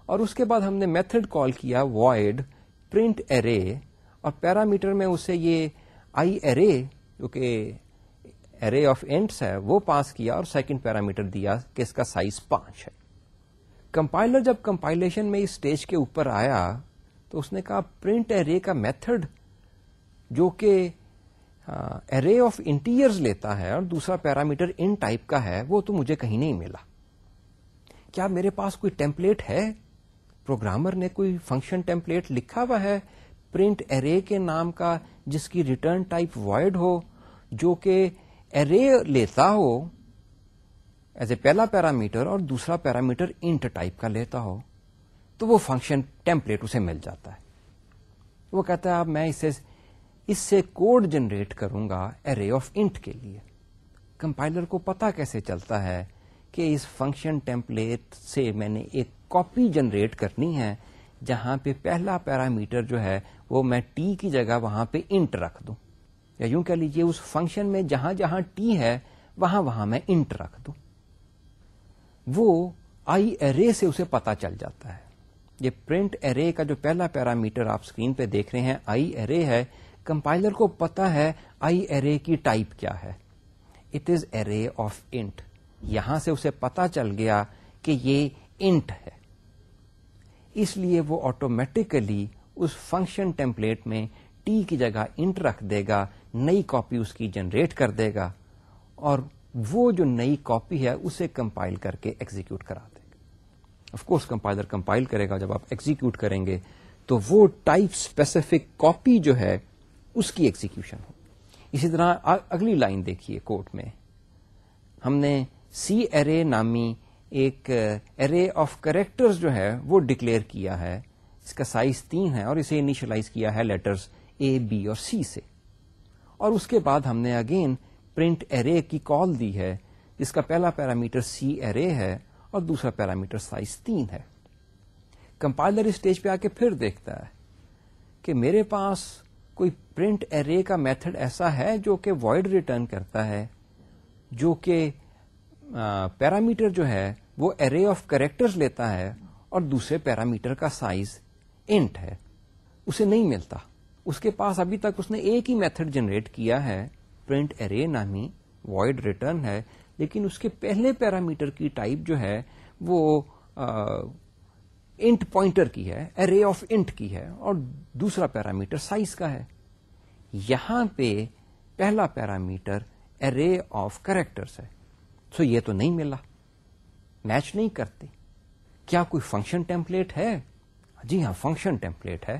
اور اس کے بعد ہم نے میتھڈ کال کیا وائڈ پرنٹ ارے اور پیرامیٹر میں اسے یہ آئی ارے جو کہ ارے آف اینٹس ہے، وہ پاس کیا اور سیکنڈ پیرامیٹر دیا کہ اس کا سائز پانچ ہے۔ کمپائلر جب کمپائلیشن میں اس اسٹیج کے اوپر آیا تو اس نے کہا پرنٹ ارے کا میتھڈ جو کہ ارے آف انٹیئرز لیتا ہے اور دوسرا پیرامیٹر ان ٹائپ کا ہے، وہ تو مجھے کہیں نہیں ملا۔ کیا میرے پاس کوئی ٹیمپلیٹ ہے؟ پروگرامر نے کوئی فنکشن ٹیمپلیٹ لکھا ہوا ہے پرنٹ ارے کے نام کا، جس کی ریٹرن ٹائپ وائڈ ہو، جو کہ ارے لیتا ہو ایز اے پہلا پیرامیٹر اور دوسرا پیرامیٹر انٹ ٹائپ کا لیتا ہو، تو وہ فنکشن ٹیمپلیٹ اسے مل جاتا ہے۔ وہ کہتا ہے، اب میں اسے، اس سے کوڈ جنریٹ کروں گا ارے آف انٹ کے لیے۔ کمپائلر کو پتا کیسے چلتا ہے کہ اس فنکشن ٹیمپلیٹ سے میں نے ایک کاپی جنریٹ کرنی ہے، جہاں پہ پہلا پیرامیٹر جو ہے، وہ میں ٹی کی جگہ وہاں پہ انٹ رکھ دوں۔ یا یوں کہہ لیجیے اس فنکشن میں جہاں جہاں ٹی ہے، وہاں وہاں میں انٹ رکھ دوں۔ وہ آئی ارے سے اسے پتا چل جاتا ہے۔ یہ پرنٹ ارے کا جو پہلا پیرامیٹر آپ اسکرین پہ دیکھ رہے ہیں آئی ارے ہے۔ کمپائلر کو پتا ہے آئی ارے کی ٹائپ کیا ہے۔ It is array of int یہاں سے اسے پتا چل گیا کہ یہ انٹ ہے۔ اس لیے وہ آٹومیٹکلی اس فنکشن ٹیمپلیٹ میں ٹی کی جگہ انٹ رکھ دے گا۔ نئی کاپی اس کی جنریٹ کر دے گا اور وہ جو نئی کاپی ہے اسے کمپائل کر کے ایگزیکیوٹ کرا دے گا۔ آف کورس کمپائلر کمپائل کرے گا، جب آپ ایگزیکیوٹ کریں گے تو وہ ٹائپ اسپیسیفک کاپی جو ہے اس کی ایگزیکشن ہو اسی طرح اگلی لائن دیکھیے کوٹ میں۔ ہم نے سی ارے نامی ایک ارے آف کریکٹر جو ہے وہ ڈکلیئر کیا ہے۔ اس کا سائز تین ہے اور اسے انیشلائز کیا ہے لیٹرز اے بی اور سی سے۔ اور اس کے بعد ہم نے اگین پرنٹ ارے کی کال دی ہے۔ جس کا پہلا پیرامیٹر سی ارے ہے اور دوسرا پیرامیٹر سائز تین ہے۔ کمپائلر اسٹیج پہ آ کے پھر دیکھتا ہے کہ میرے پاس کوئی پرنٹ ارے کا میتھڈ ایسا ہے جو کہ وائڈ ریٹرن کرتا ہے، جو کہ پیرامیٹر جو ہے وہ ارے آف کریکٹر لیتا ہے اور دوسرے پیرامیٹر کا سائز انٹ ہے۔ اسے نہیں ملتا۔ اس کے پاس ابھی تک اس نے ایک ہی میتھڈ جنریٹ کیا ہے پرنٹ ارے نامی وائڈ ریٹرن ہے، لیکن اس کے پہلے پیرامیٹر کی ٹائپ جو ہے وہ انٹ پوائنٹر کی ہے ارے آف انٹ کی ہے، اور دوسرا پیرامیٹر سائز کا ہے۔ یہاں پہ پہلا پیرامیٹر ارے آف کریکٹرس ہے۔ سو یہ تو نہیں ملا۔ میچ نہیں کرتی کیا کوئی فنکشن ٹیمپلیٹ ہے؟ جی ہاں فنکشن ٹیمپلیٹ ہے۔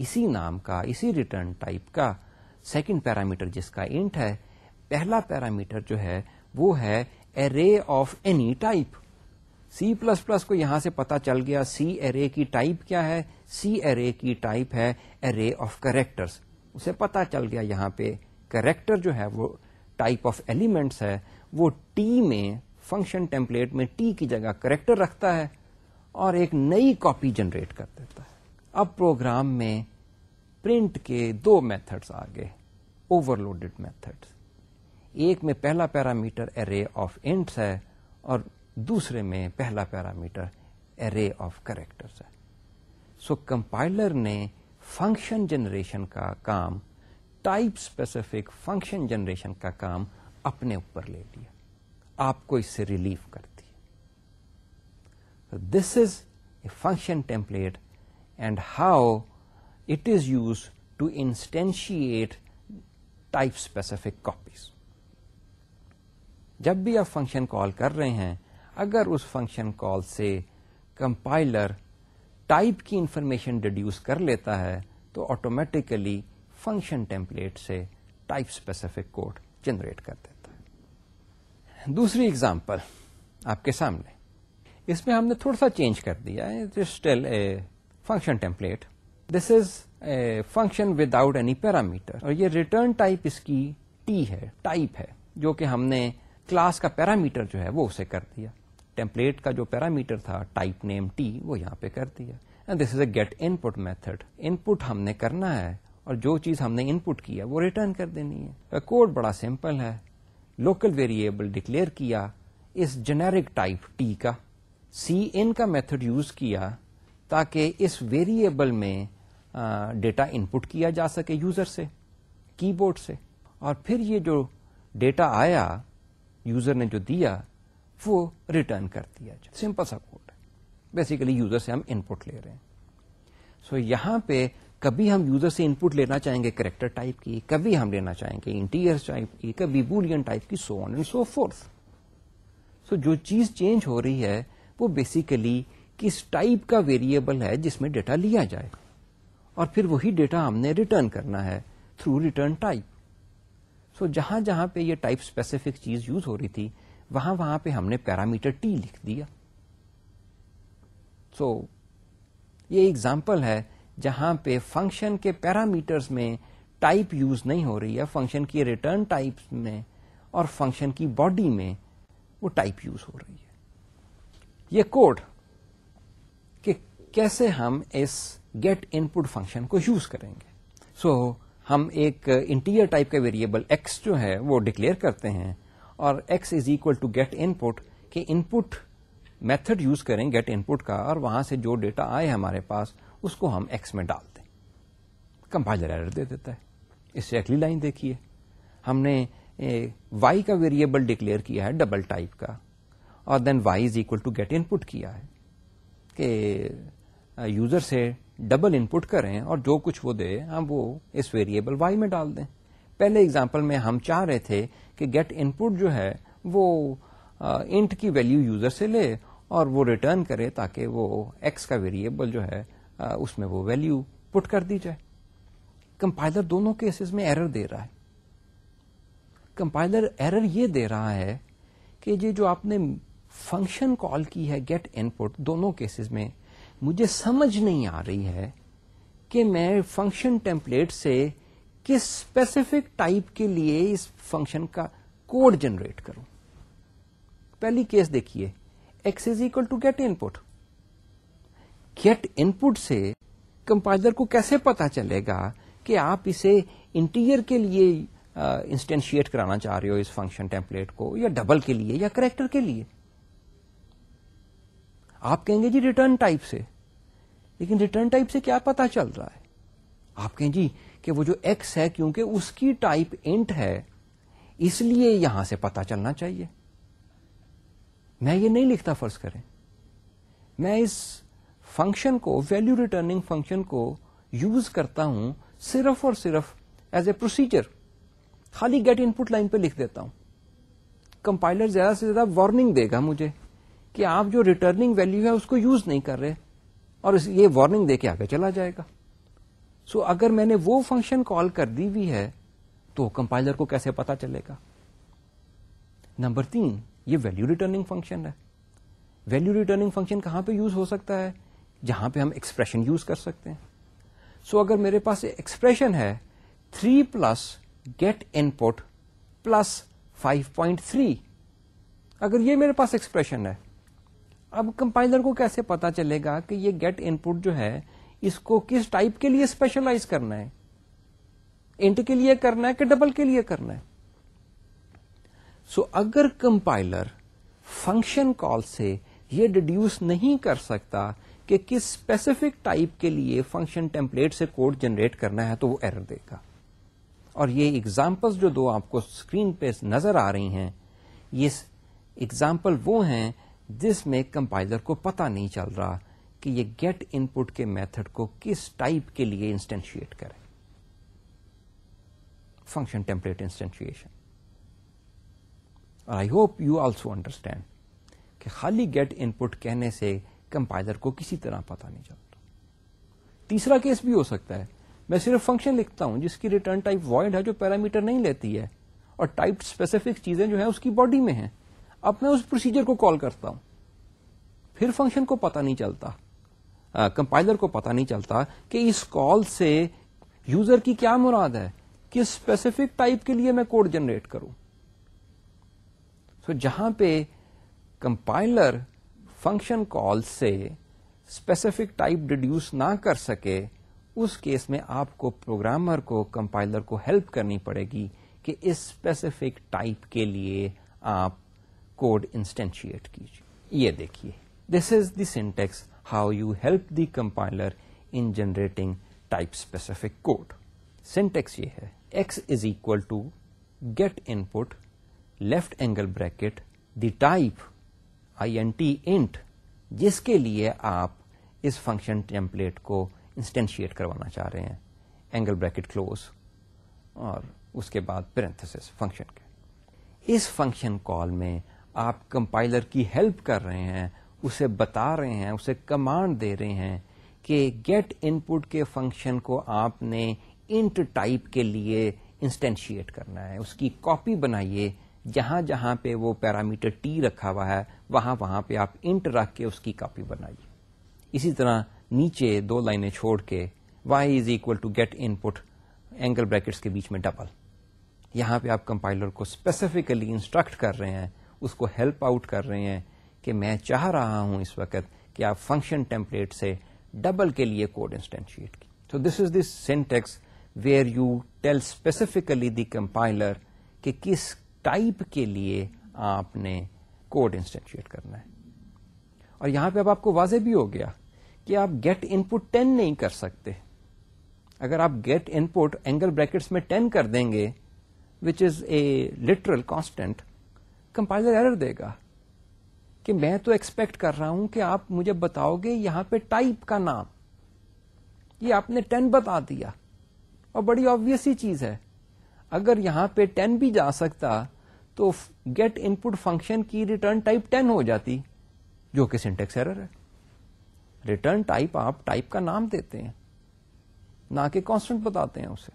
اسی نام کا، اسی ریٹرن ٹائپ کا سیکنڈ پیرامیٹر جس کا انٹ ہے، پہلا پیرامیٹر جو ہے وہ ہے array of any type C plus plus کو یہاں سے پتا چل گیا سی ارے کی ٹائپ کیا ہے سی ارے کی ٹائپ ہے ارے آف کریکٹرس اسے پتا چل گیا یہاں پہ کریکٹر جو ہے وہ ٹائپ آف ایلیمنٹس ہے، وہ ٹی میں فنکشن ٹیمپلیٹ میں ٹی کی جگہ کریکٹر رکھتا ہے اور ایک نئی کاپی جنریٹ کر دیتا ہے۔ اب پروگرام میں پرنٹ کے دو میتھڈس آ گئے اوور لوڈیڈ میتھڈس ایک میں پہلا پیرامیٹر ارے آف انٹس ہے اور دوسرے میں پہلا پیرامیٹر ارے آف کریکٹرس ہے۔ سو کمپائلر نے فنکشن جنریشن کا کام ٹائپ اسپیسیفک فنکشن جنریشن کا کام اپنے اوپر لے لیا۔ آپ کو اس سے ریلیف کرتی۔ ہے this is a function template and how it is use to instantiate type specific copies جب بھی آپ فنکشن کال کر رہے ہیں، اگر اس فنکشن کال سے کمپائلر ٹائپ کی انفارمیشن ڈیڈیوس کر لیتا ہے، تو آٹومیٹیکلی فنکشن ٹیمپلیٹ سے ٹائپ اسپیسیفک کوڈ جنریٹ کر دیتا ہے۔ دوسری اگزامپل آپ کے سامنے۔ اس میں ہم نے تھوڑا سا چینج کر دیا ہے۔ Still a function template this is a function without any parameter اور یہ ریٹرن ٹائپ اس کی ٹی ہے ٹائپ ہے، جو کہ ہم نے کلاس کا پیرامیٹر جو ہے وہ اسے کر دیا. ٹیمپلیٹ کا جو پیرامیٹر تھا ٹائپ نیم ٹی وہ یہاں پہ کر دیا. دس is a get input method in پٹ ہم نے کرنا ہے اور جو چیز ہم نے ان پٹ کیا وہ ریٹرن کر دینی ہے. کوڈ بڑا سمپل ہے. لوکل ویریبل ڈکلیئر کیا. اس جنیرک ٹائپ ٹی کا. سی ان کا میتھڈ یوز کیا. تاکہ اس ویریبل میں ڈیٹا ان پٹ کیا جا سکے یوزر سے کی بورڈ سے۔ اور پھر یہ جو ڈیٹا آیا یوزر نے جو دیا، وہ ریٹرن کر دیا جائے۔ سمپل سا کوڈ بیسیکلی یوزر سے ہم ان پٹ لے رہے ہیں۔ سو so یہاں پہ کبھی ہم یوزر سے ان پٹ لینا چاہیں گے کریکٹر ٹائپ کی، کبھی ہم لینا چاہیں گے انٹیریئر ٹائپ کی، کبھی بولین ٹائپ کی سو on and so forth so جو چیز چینج ہو رہی ہے، وہ بیسیکلی کس ٹائپ کا ویریبل ہے جس میں ڈیٹا لیا جائے۔ اور پھر وہی ڈیٹا ہم نے ریٹرن کرنا ہے تھرو ریٹرن ٹائپ۔ سو جہاں جہاں پہ یہ ٹائپ اسپیسیفک چیز یوز ہو رہی تھی وہاں وہاں پہ ہم نے پیرامیٹر ٹی لکھ دیا۔ سو so, یہ اگزامپل ہے جہاں پہ فنکشن کے پیرامیٹرز میں ٹائپ یوز نہیں ہو رہی ہے فنکشن کی ریٹرن ٹائپ میں اور فنکشن کی باڈی میں وہ ٹائپ یوز ہو رہی ہے۔ یہ کوڈ کیسے ہم اس گیٹ ان پٹ فنکشن کو یوز کریں گے؟ سو so, ہم ایک انٹیریئر ٹائپ کا ویریبل ایکس جو ہے وہ ڈکلیئر کرتے ہیں اور x is equal to get input کہ ان پٹ میتھڈ یوز کریں گیٹ ان پٹ کا اور وہاں سے جو ڈیٹا آئے ہمارے پاس اس کو ہم ایکس میں ڈال دیں۔ کمپائلر ایرر دے دیتا ہے۔ اس سے اگلی لائن دیکھیے۔ ہم نے وائی کا ویریبل ڈکلیئر کیا ہے ڈبل ٹائپ کا اور then y is equal to get input کیا ہے کہ یوزر سے ڈبل ان پٹ کریں اور جو کچھ وہ دے، ہم وہ اس ویریبل وائی میں ڈال دیں۔ پہلے اگزامپل میں ہم چاہ رہے تھے کہ گیٹ ان پٹ جو ہے، وہ انٹ کی ویلو یوزر سے لے اور وہ ریٹرن کرے تاکہ وہ ایکس کا ویریبل جو ہے اس میں وہ ویلو پٹ کر دی جائے۔ کمپائلر دونوں کیسز میں ایرر دے رہا ہے۔ کمپائلر ایرر یہ دے رہا ہے کہ یہ جو آپ نے فنکشن کال کی ہے گیٹ ان پٹ دونوں کیسز میں مجھے سمجھ نہیں آ رہی ہے کہ میں فنکشن ٹیمپلیٹ سے کس اسپیسیفک ٹائپ کے لیے اس فنکشن کا کوڈ جنریٹ کروں۔ پہلی کیس دیکھیے۔ X is equal to get input get input سے کمپائلر کو کیسے پتا چلے گا کہ آپ اسے انٹیریئر کے لیے انسٹینشیٹ کرانا چاہ رہے ہو اس فنکشن ٹیمپلیٹ کو، یا ڈبل کے لیے، یا کریکٹر کے لیے؟ آپ کہیں گے جی ریٹرن ٹائپ سے۔ لیکن ریٹرن ٹائپ سے کیا پتا چل رہا ہے؟ آپ کہیں جی کہ وہ جو ایکس ہے کیونکہ اس کی ٹائپ انٹ ہے، اس لیے یہاں سے پتا چلنا چاہیے۔ میں یہ نہیں لکھتا فرض کریں۔ میں اس فنکشن کو ویلو ریٹرننگ فنکشن کو یوز کرتا ہوں صرف اور صرف ایز اے پروسیجر خالی گیٹ ان پٹ لائن پہ لکھ دیتا ہوں۔ کمپائلر زیادہ سے زیادہ وارننگ دے گا مجھے۔ کہ آپ جو ریٹرننگ ویلو ہے اس کو یوز نہیں کر رہے اور یہ وارننگ دے کے آگے چلا جائے گا۔ سو so, اگر میں نے وہ فنکشن کال کر دی ہوئی ہے تو کمپائلر کو کیسے پتا چلے گا؟ نمبر تین یہ ویلو ریٹرننگ فنکشن ہے۔ ویلو ریٹرننگ فنکشن کہاں پہ یوز ہو سکتا ہے؟ جہاں پہ ہم ایکسپریشن یوز کر سکتے ہیں۔ سو so, اگر میرے پاس ایکسپریشن ہے three plus get input plus five point three اگر یہ میرے پاس ایکسپریشن ہے اب کمپائلر کو کیسے پتا چلے گا کہ یہ گیٹ ان پٹ جو ہے اس کو کس ٹائپ کے لیے اسپیشلائز کرنا ہے؟ انٹ کے لیے کرنا ہے کہ ڈبل کے لیے کرنا ہے؟ سو so, اگر کمپائلر فنکشن کال سے یہ ڈیڈیوس نہیں کر سکتا کہ کس اسپیسیفک ٹائپ کے لیے فنکشن ٹیمپلیٹ سے کوڈ جنریٹ کرنا ہے تو وہ ایرر دے گا۔ اور یہ اگزامپل جو دو آپ کو اسکرین پہ نظر آ رہی ہیں یہ اگزامپل وہ ہیں جس میں کمپائلر کو پتا نہیں چل رہا کہ یہ گیٹ ان پٹ کے میتھڈ کو کس ٹائپ کے لیے انسٹینشیٹ کرے۔ Function template instantiation I hope you also understand کہ خالی گیٹ ان پٹ کہنے سے کمپائلر کو کسی طرح پتا نہیں چلتا تیسرا کیس بھی ہو سکتا ہے۔ میں صرف فنکشن لکھتا ہوں جس کی ریٹرن ٹائپ وائڈ ہے جو پیرامیٹر نہیں لیتی ہے اور ٹائپ اسپیسیفک چیزیں جو ہیں اس کی باڈی میں ہیں۔ اب میں اس پروسیجر کو کال کرتا ہوں۔ پھر فنکشن کو پتا نہیں چلتا۔ کمپائلر کو پتا نہیں چلتا کہ اس کال سے یوزر کی کیا مراد ہے کس اسپیسیفک ٹائپ کے لیے میں کوڈ جنریٹ کروں۔ سو so, جہاں پہ کمپائلر فنکشن کال سے اسپیسیفک ٹائپ ڈیڈیوس نہ کر سکے اس کیس میں آپ کو پروگرامر کو کمپائلر کو ہیلپ کرنی پڑے گی کہ اس اسپیسیفک ٹائپ کے لیے آپ کوڈ انسٹینشیٹ کیجیے۔ یہ دیکھیے۔ This is the syntax how you help the compiler in generating type specific code syntax یہ ہے X is equal to get input left angle bracket the type I N T int جس کے لیے آپ اس فنکشن ٹیمپلیٹ کو instantiate کروانا چاہ رہے ہیں۔ اینگل بریکٹ کلوز اور اس کے بعد پیرنتھس فنکشن کے۔ اس فنکشن کال میں آپ کمپائلر کی ہیلپ کر رہے ہیں، اسے بتا رہے ہیں، اسے کمانڈ دے رہے ہیں کہ گیٹ ان پٹ کے فنکشن کو آپ نے انٹ ٹائپ کے لیے انسٹینشیٹ کرنا ہے۔ اس کی کاپی بنائیے۔ جہاں جہاں پہ وہ پیرامیٹر ٹی رکھا ہوا ہے، وہاں وہاں پہ آپ انٹ رکھ کے اس کی کاپی بنائیے۔ اسی طرح نیچے دو لائنیں چھوڑ کے y is equal to get input angle brackets کے بیچ میں ڈبل یہاں پہ آپ کمپائلر کو اسپیسیفکلی انسٹرکٹ کر رہے ہیں۔ اس کو ہیلپ آؤٹ کر رہے ہیں کہ میں چاہ رہا ہوں اس وقت کہ آپ فنکشن ٹیمپلیٹ سے ڈبل کے لیے کوڈ انسٹینشیٹ کی۔ تو this is this syntax where you tell specifically the compiler کہ کس ٹائپ کے لیے آپ نے کوڈ انسٹینشیٹ کرنا ہے۔ اور یہاں پہ اب آپ کو واضح بھی ہو گیا کہ آپ گیٹ ان پٹ ٹین نہیں کر سکتے۔ اگر آپ get input angle brackets میں ٹین کر دیں گے which is a literal constant compiler error دے گا کہ میں تو ایکسپیکٹ کر رہا ہوں کہ آپ مجھے بتاؤ گے یہاں پہ ٹائپ کا نام۔ یہ آپ نے ٹین بتا دیا۔ اور بڑی آبیس ہی چیز ہے۔ اگر یہاں پہ ٹین بھی جا سکتا تو گیٹ ان پٹ فنکشن کی ریٹرن ٹائپ ٹین ہو جاتی، جو کہ سینٹیکس ایرر ہے۔ ریٹرن ٹائپ آپ ٹائپ کا نام دیتے ہیں، نہ کہ کانسٹنٹ بتاتے ہیں اسے۔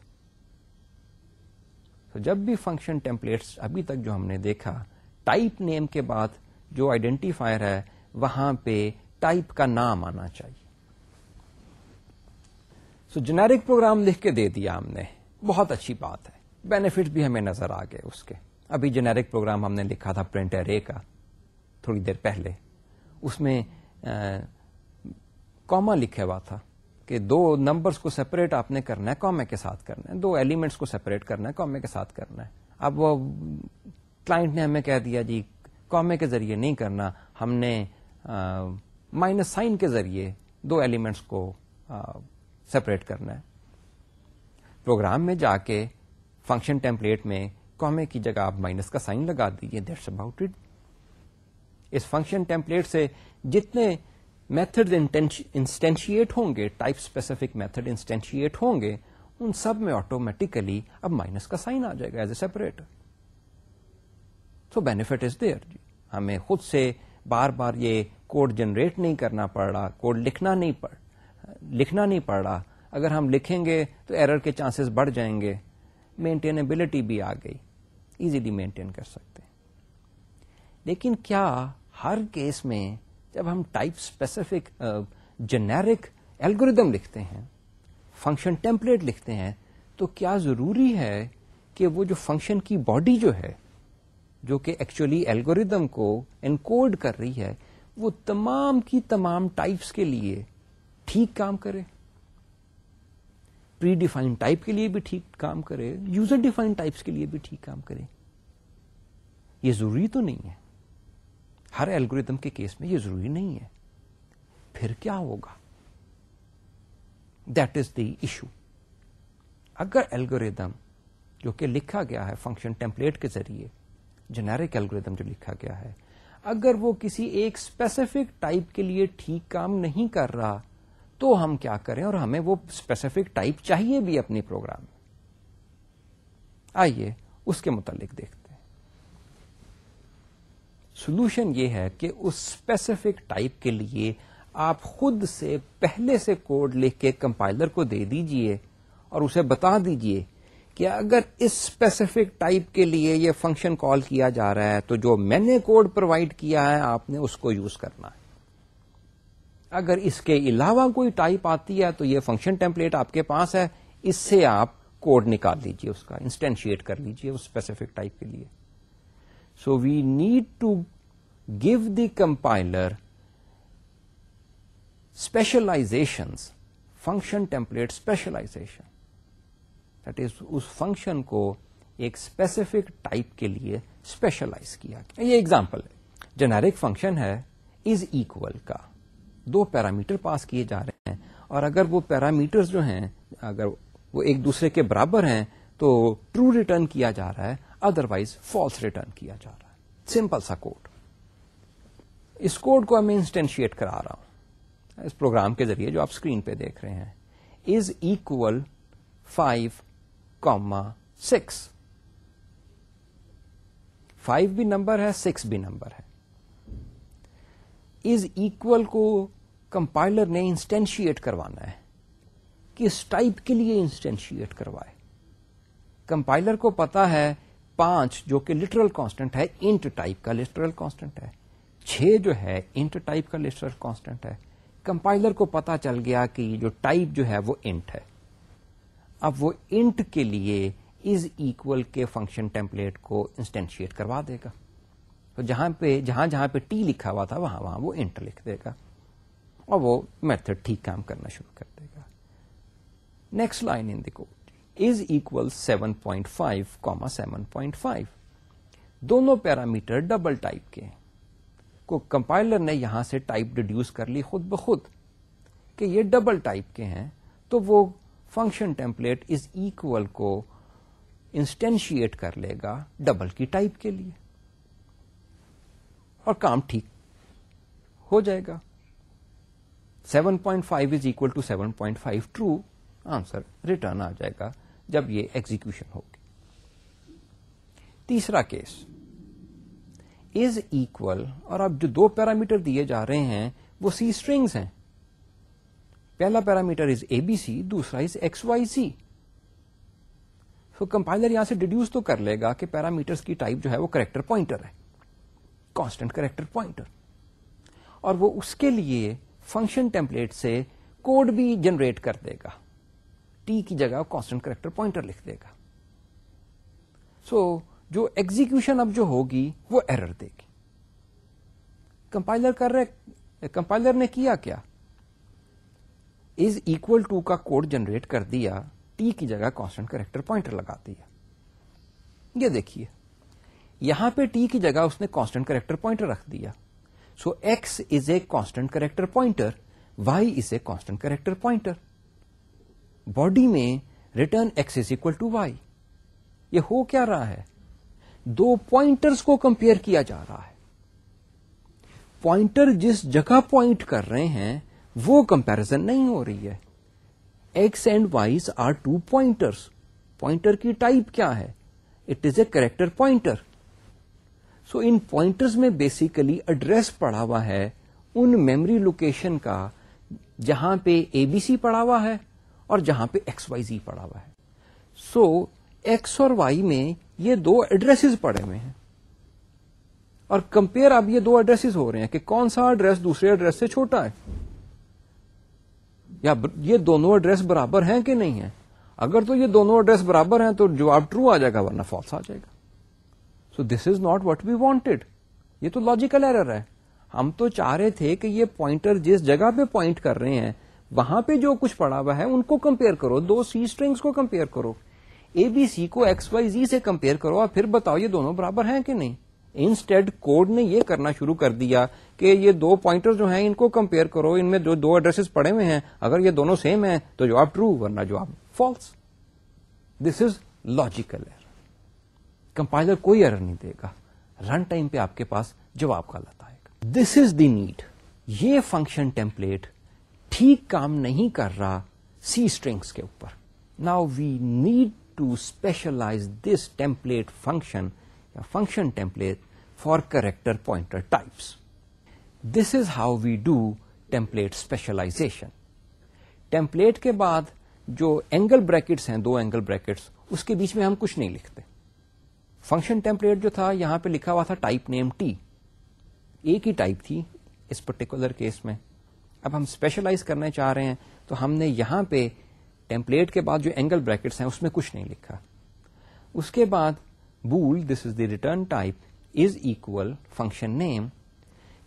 تو جب بھی فنکشن ٹیمپلیٹس ابھی تک جو ہم نے دیکھا ٹائپ نیم کے بعد جو آئیڈینٹیفائر ہے، وہاں پہ ٹائپ کا نام آنا چاہیے۔ سو جنیرک پروگرام لکھ کے دے دیا ہم نے۔ بہت اچھی بات ہے۔ بینیفٹ بھی ہمیں نظر آ گئے اس کے۔ ابھی جنیرک پروگرام ہم نے لکھا تھا پرنٹ ارے کا، تھوڑی دیر پہلے۔ اس میں کاما لکھا ہوا تھا کہ دو نمبرز کو سیپریٹ آپ نے کرنا ہے کامے کے ساتھ کرنا ہے۔ دو ایلیمنٹس کو سیپریٹ کرنا ہے کامے کے ساتھ کرنا ہے۔ اب وہ کلائنٹ نے ہمیں کہہ دیا جی کامے کے ذریعے نہیں کرنا، ہم نے مائنس سائن کے ذریعے دو ایلیمنٹس کو سیپریٹ کرنا ہے۔ پروگرام میں جا کے فنکشن ٹیمپلیٹ میں کومے کی جگہ آپ مائنس کا سائن لگا دیجیے دیٹس اباؤٹ اٹ۔ اس فنکشن ٹیمپلیٹ سے جتنے میتھڈ انسٹینشیٹ ہوں گے، ٹائپ اسپیسیفک میتھڈ انسٹینشیٹ ہوں گے، ان سب میں آٹومیٹیکلی اب مائنس کا سائن آ جائے گا as a separate. So benefit is there جی ہمیں خود سے بار بار یہ کوڈ جنریٹ نہیں کرنا پڑ رہا کوڈ لکھنا نہیں پڑ، لکھنا نہیں پڑ رہا۔ اگر ہم لکھیں گے تو ایرر کے چانسز بڑھ جائیں گے۔ مینٹینیبلٹی بھی آ گئی۔ ایزیلی مینٹین کر سکتے لیکن کیا ہر کیس میں جب ہم ٹائپ اسپیسیفک جنیرک ایلگوریدم لکھتے ہیں فنکشن ٹیمپلیٹ لکھتے ہیں، تو کیا ضروری ہے کہ وہ جو فنکشن کی باڈی جو ہے جو کہ ایکچولی ایلگوریدم کو انکوڈ کر رہی ہے، وہ تمام کی تمام ٹائپس کے لیے ٹھیک کام کرے۔ پری ڈیفائنڈ ٹائپ کے لیے بھی ٹھیک کام کرے یوزر ڈیفائنڈ ٹائپس کے لیے بھی ٹھیک کام کرے۔ یہ ضروری تو نہیں ہے۔ ہر ایلگوریدم کے کیس میں یہ ضروری نہیں ہے۔ پھر کیا ہوگا؟ دیٹ از دی ایشو اگر ایلگوریدم جو کہ لکھا گیا ہے فنکشن ٹیمپلیٹ کے ذریعے جنیرک ایلگوریدم جو لکھا گیا ہے، اگر وہ کسی ایک اسپیسیفک ٹائپ کے لیے ٹھیک کام نہیں کر رہا، تو ہم کیا کریں اور ہمیں وہ اسپیسیفک ٹائپ چاہیے بھی اپنی پروگرام میں۔ آئیے اس کے متعلق دیکھتے ہیں۔ سولوشن یہ ہے کہ اس اسپیسیفک ٹائپ کے لیے آپ خود سے پہلے سے کوڈ لکھ کے کمپائلر کو دے دیجیے اور اسے بتا دیجیے کہ اگر اس اسپیسیفک ٹائپ کے لیے یہ فنکشن کال کیا جا رہا ہے، تو جو میں نے کوڈ پرووائڈ کیا ہے، آپ نے اس کو یوز کرنا ہے۔ اگر اس کے علاوہ کوئی ٹائپ آتی ہے، تو یہ فنکشن ٹیمپلیٹ آپ کے پاس ہے۔ اس سے آپ کوڈ نکال لیجیے اس کا انسٹینشیٹ کر لیجیے اس اسپیسیفک ٹائپ کے لیے۔ So we need to give the compiler specialization function template specialization that is us function کو ایک اسپیسیفک ٹائپ کے لیے اسپیشلائز کیا گیا۔ یہ اگزامپل ہے۔ جنیرک فنکشن ہے از اکول کا۔ دو پیرامیٹر پاس کیے جا رہے ہیں۔ اور اگر وہ پیرامیٹر جو ہیں، اگر وہ ایک دوسرے کے برابر ہیں، تو ٹرو ریٹرن کیا جا رہا ہے۔ ادر وائز فالس ریٹرن کیا جا رہا ہے۔ سمپل سا کوڈ اس کوڈ کو میں انسٹینشیٹ کرا رہا ہوں۔ اس پروگرام کے ذریعے جو آپ اسکرین پہ دیکھ رہے ہیں۔ Is equal five comma six five بھی نمبر ہے سکس بھی نمبر ہے. از اکول کو کمپائلر نے انسٹینشیٹ کروانا ہے. کس ٹائپ کے لیے انسٹینشیٹ کروائے؟ کمپائلر کو پتا ہے پانچ جو کہ لٹرل کانسٹنٹ ہے انٹ ٹائپ کا لٹرل کانسٹنٹ ہے. چھ جو ہے انٹ ٹائپ کا لٹرل کانسٹنٹ ہے. کمپائلر کو پتا چل گیا کہ جو ٹائپ جو ہے وہ انٹ ہے۔ اب وہ انٹ کے لیے از اکول کے فنکشن ٹیمپلیٹ کو انسٹینشیٹ کروا دے گا۔ تو جہاں پہ جہاں جہاں پہ ٹی لکھا ہوا تھا، وہاں وہاں وہ انٹر لکھ دے گا۔ اور وہ میتھڈ ٹھیک کام کرنا شروع کر دے گا۔ Next line in code is equal seven point five comma seven point five دونوں پیرامیٹر ڈبل ٹائپ کے کو کمپائلر نے یہاں سے ٹائپ ڈیڈیوس کر لی خود بخود کہ یہ ڈبل ٹائپ کے ہیں، تو وہ فنکشن ٹیمپلیٹ از اکول کو انسٹینشیٹ کر لے گا ڈبل کی ٹائپ کے لیے اور کام ٹھیک ہو جائے گا۔ Seven point five is equal to seven point five true answer return آ جائے گا جب یہ ایگزیکشن ہوگی۔ تیسرا کیس از اکول اور اب جو دو پیرامیٹر دیے جا رہے ہیں وہ سی اسٹرنگس ہیں۔ پہلا parameter is a B C دوسرا از ایکس وائی سی تو کمپائلر یہاں سے ڈیڈیوس تو کر لے گا کہ پیرامیٹر کی ٹائپ جو ہے وہ کریکٹر پوائنٹر ہے. کانسٹنٹ کریکٹر پوائنٹر اور وہ اس کے لیے فنکشن ٹیمپلیٹ سے کوڈ بھی جنریٹ کر دے گا. ٹی کی جگہ کانسٹنٹ کریکٹر پوائنٹر لکھ دے گا. سو so, جو ایگزیکشن اب جو ہوگی وہ ایرر دے گی. کمپائلر کر رہے کمپائلر نے کیا کیا؟ از اکول ٹو کا کوڈ جنریٹ کر دیا ٹی کی جگہ کانسٹنٹ کریکٹر پوائنٹر لگا دیا یہ دیکھیے، یہاں پہ ٹی کی جگہ اس نے کانسٹنٹ کریکٹر پوائنٹر رکھ دیا۔ So x is a constant character pointer y is a constant character pointer body میں return x is equal to y یہ ہو کیا رہا ہے؟ دو پوائنٹرز کو کمپیئر کیا جا رہا ہے۔ پوائنٹر جس جگہ پوائنٹ کر رہے ہیں وہ کمپیرزن نہیں ہو رہی ہے۔ X and y's are two pointers pointer کی ٹائپ کیا ہے؟ It is a character pointer so in pointers میں بیسیکلی ایڈریس پڑا ہوا ہے ان میمری لوکیشن کا جہاں پہ اے بی سی پڑا ہوا ہے اور جہاں پہ ایکس وائی زی پڑا ہوا ہے۔ سو ایکس اور وائی میں یہ دو ایڈریس پڑے ہوئے ہیں۔ اور کمپیئر اب یہ دو ایڈریس ہو رہے ہیں کہ کون سا ایڈریس دوسرے ایڈریس سے چھوٹا ہے۔ یا یہ دونوں ایڈریس برابر ہیں کہ نہیں ہیں؟ اگر تو یہ دونوں ایڈریس برابر ہیں تو جواب ٹرو آ جائے گا ورنہ فالس آ جائے گا۔ So this is not what we wanted یہ تو لاجیکل ایرر ہے۔ ہم تو چاہ رہے تھے کہ یہ پوائنٹر جس جگہ پہ پوائنٹ کر رہے ہیں، وہاں پہ جو کچھ پڑا ہوا ہے، ان کو کمپیئر کرو۔ دو سی اسٹرنگس کو کمپیئر کرو۔ اے بی سی کو ایکس وائی زی سے کمپیئر کرو اور پھر بتاؤ یہ دونوں برابر ہیں کہ نہیں۔ انسٹیڈ کوڈ نے یہ کرنا شروع کر دیا کہ یہ دو پوائنٹر جو ہیں، ان کو کمپیئر کرو، ان میں جو دو ایڈریس پڑے ہوئے ہیں، اگر یہ دونوں سیم ہیں، تو جواب ٹرو ورنہ جواب false this is logical error compiler کوئی ایرر نہیں دے گا۔ رن ٹائم پہ آپ کے پاس جواب کا لتا آئے گا۔ دس از دی نیڈ یہ فنکشن ٹیمپلیٹ ٹھیک کام نہیں کر رہا سی اسٹرنگس کے اوپر۔ Now we need to specialize this template function یا function template for character pointer types this is how we do template specialization template کے بعد جو اینگل بریکٹس ہیں، دو اینگل بریکٹس اس کے بیچ میں ہم کچھ نہیں لکھتے. فنکشن ٹیمپلیٹ جو تھا، یہاں پہ لکھا ہوا تھا ٹائپ نیم ٹی ایک ہی ٹائپ تھی اس پرٹیکولر کیس میں. اب ہم اسپیشلائز کرنا چاہ رہے ہیں، تو ہم نے یہاں پہ ٹیمپلیٹ کے بعد جو اینگل بریکٹس ہیں، اس میں کچھ نہیں لکھا. اس کے بعد بول this is the return type is equal function name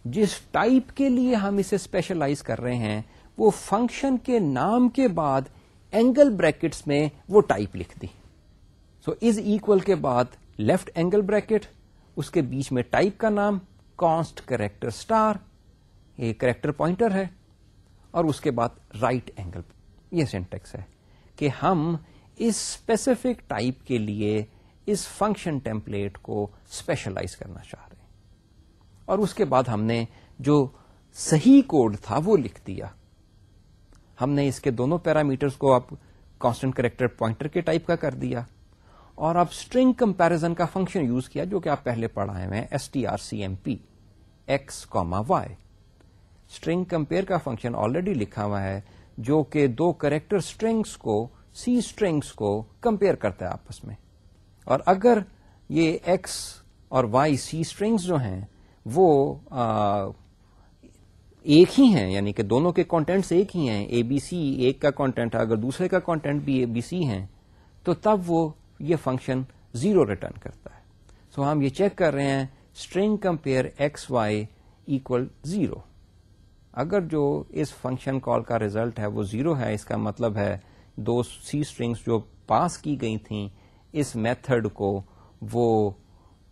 جس ٹائپ کے لیے ہم اسے اسپیشلائز کر رہے ہیں، وہ فنکشن کے نام کے بعد اینگل بریکٹس میں وہ ٹائپ لکھ دی سو از اکول کے بعد لیفٹ اینگل بریکٹ اس کے بیچ میں ٹائپ کا نام کانسٹ کریکٹر اسٹار یہ کریکٹر پوائنٹر ہے۔ اور اس کے بعد رائٹ اینگل یہ سینٹیکس ہے۔ کہ ہم اس اسپیسیفک ٹائپ کے لیے اس فنکشن ٹیمپلیٹ کو اسپیشلائز کرنا چاہ رہے ہیں۔ اور اس کے بعد ہم نے جو صحیح کوڈ تھا وہ لکھ دیا۔ ہم نے اس کے دونوں پیرامیٹرز کو اب کانسٹنٹ کریکٹر پوائنٹر کے ٹائپ کا کر دیا اور اب اسٹرنگ کمپیرزن کا فنکشن یوز کیا جو کہ آپ پہلے پڑھائے ہوئے S T R C M P X comma Y string compare کا فنکشن آلریڈی لکھا ہوا ہے جو کہ دو کریکٹر اسٹرنگس کو سی اسٹرنگس کو کمپیئر کرتا ہے آپس میں۔ اور اگر یہ ایکس اور وائی سی اسٹرنگس جو ہیں، وہ ایک ہی ہیں یعنی کہ دونوں کے کانٹینٹس ایک ہی ہیں اے بی سی ایک کا کانٹینٹ ہے، اگر دوسرے کا کانٹینٹ بھی اے بی سی ہیں، تو تب وہ یہ فنکشن زیرو ریٹرن کرتا ہے. سو so ہم یہ چیک کر رہے ہیں string compare X Y equal zero اگر جو اس فنکشن کال کا ریزلٹ ہے وہ زیرو ہے، اس کا مطلب ہے دو سی اسٹرنگس جو پاس کی گئی تھیں اس میتھڈ کو وہ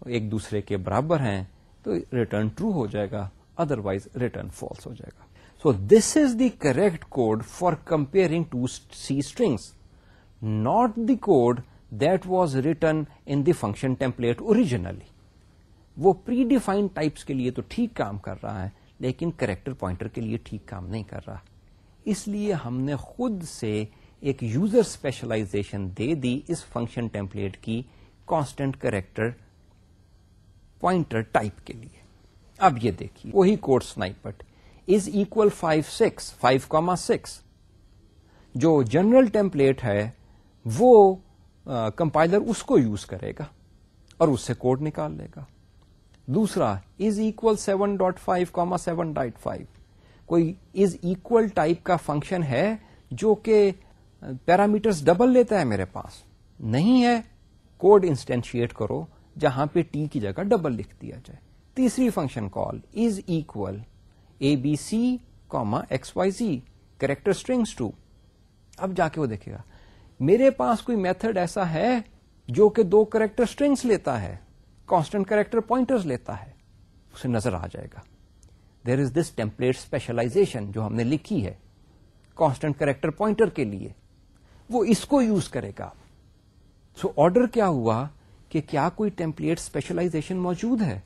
ایک دوسرے کے برابر ہیں، تو ریٹرن ٹرو ہو جائے گا ادر وائز ریٹرن فالس ہو جائے گا۔ So this is the correct code for comparing two C strings not the code that was return in the function template originally وہ پری ڈیفائنڈ ٹائپس کے لیے تو ٹھیک کام کر رہا ہے، لیکن کریکٹر پوائنٹر کے لیے ٹھیک کام نہیں کر رہا۔ اس لیے ہم نے خود سے ایک یوزر اسپیشلائزیشن دے دی اس فنکشن ٹیمپلیٹ کی کانسٹنٹ کریکٹر پوائنٹر ٹائپ کے لیے۔ اب یہ دیکھیے، وہی code snippet. Is equal five six, five comma six. جو جنرل ٹیمپلیٹ ہے، وہ کمپائلر اس کو یوز کرے گا اور اس سے کوڈ نکال لے گا۔ دوسرا، is equal seven dot five comma seven dot five. کوئی از اکول ٹائپ کا فنکشن ہے جو کہ پیرامیٹرس ڈبل لیتا ہے میرے پاس۔ نہیں ہے۔ کوڈ انسٹینشیٹ کرو جہاں پہ ٹی کی جگہ ڈبل لکھ دیا جائے۔ تیسری function call is equal A B C comma X Y Z character strings two اب جا کے وہ دیکھے گا۔ میرے پاس کوئی میتھڈ ایسا ہے جو کہ دو کریکٹر اسٹرنگس لیتا ہے کانسٹنٹ کریکٹر پوائنٹر لیتا ہے۔ اسے نظر آ جائے گا۔ دیر از دس ٹیمپلیٹ اسپیشلائزیشن جو ہم نے لکھی ہے کانسٹنٹ کریکٹر پوائنٹر کے لیے۔ وہ اس کو یوز کرے گا۔ سو آرڈر کیا ہوا کہ کیا کوئی ٹیمپلیٹ اسپیشلائزیشن موجود ہے؟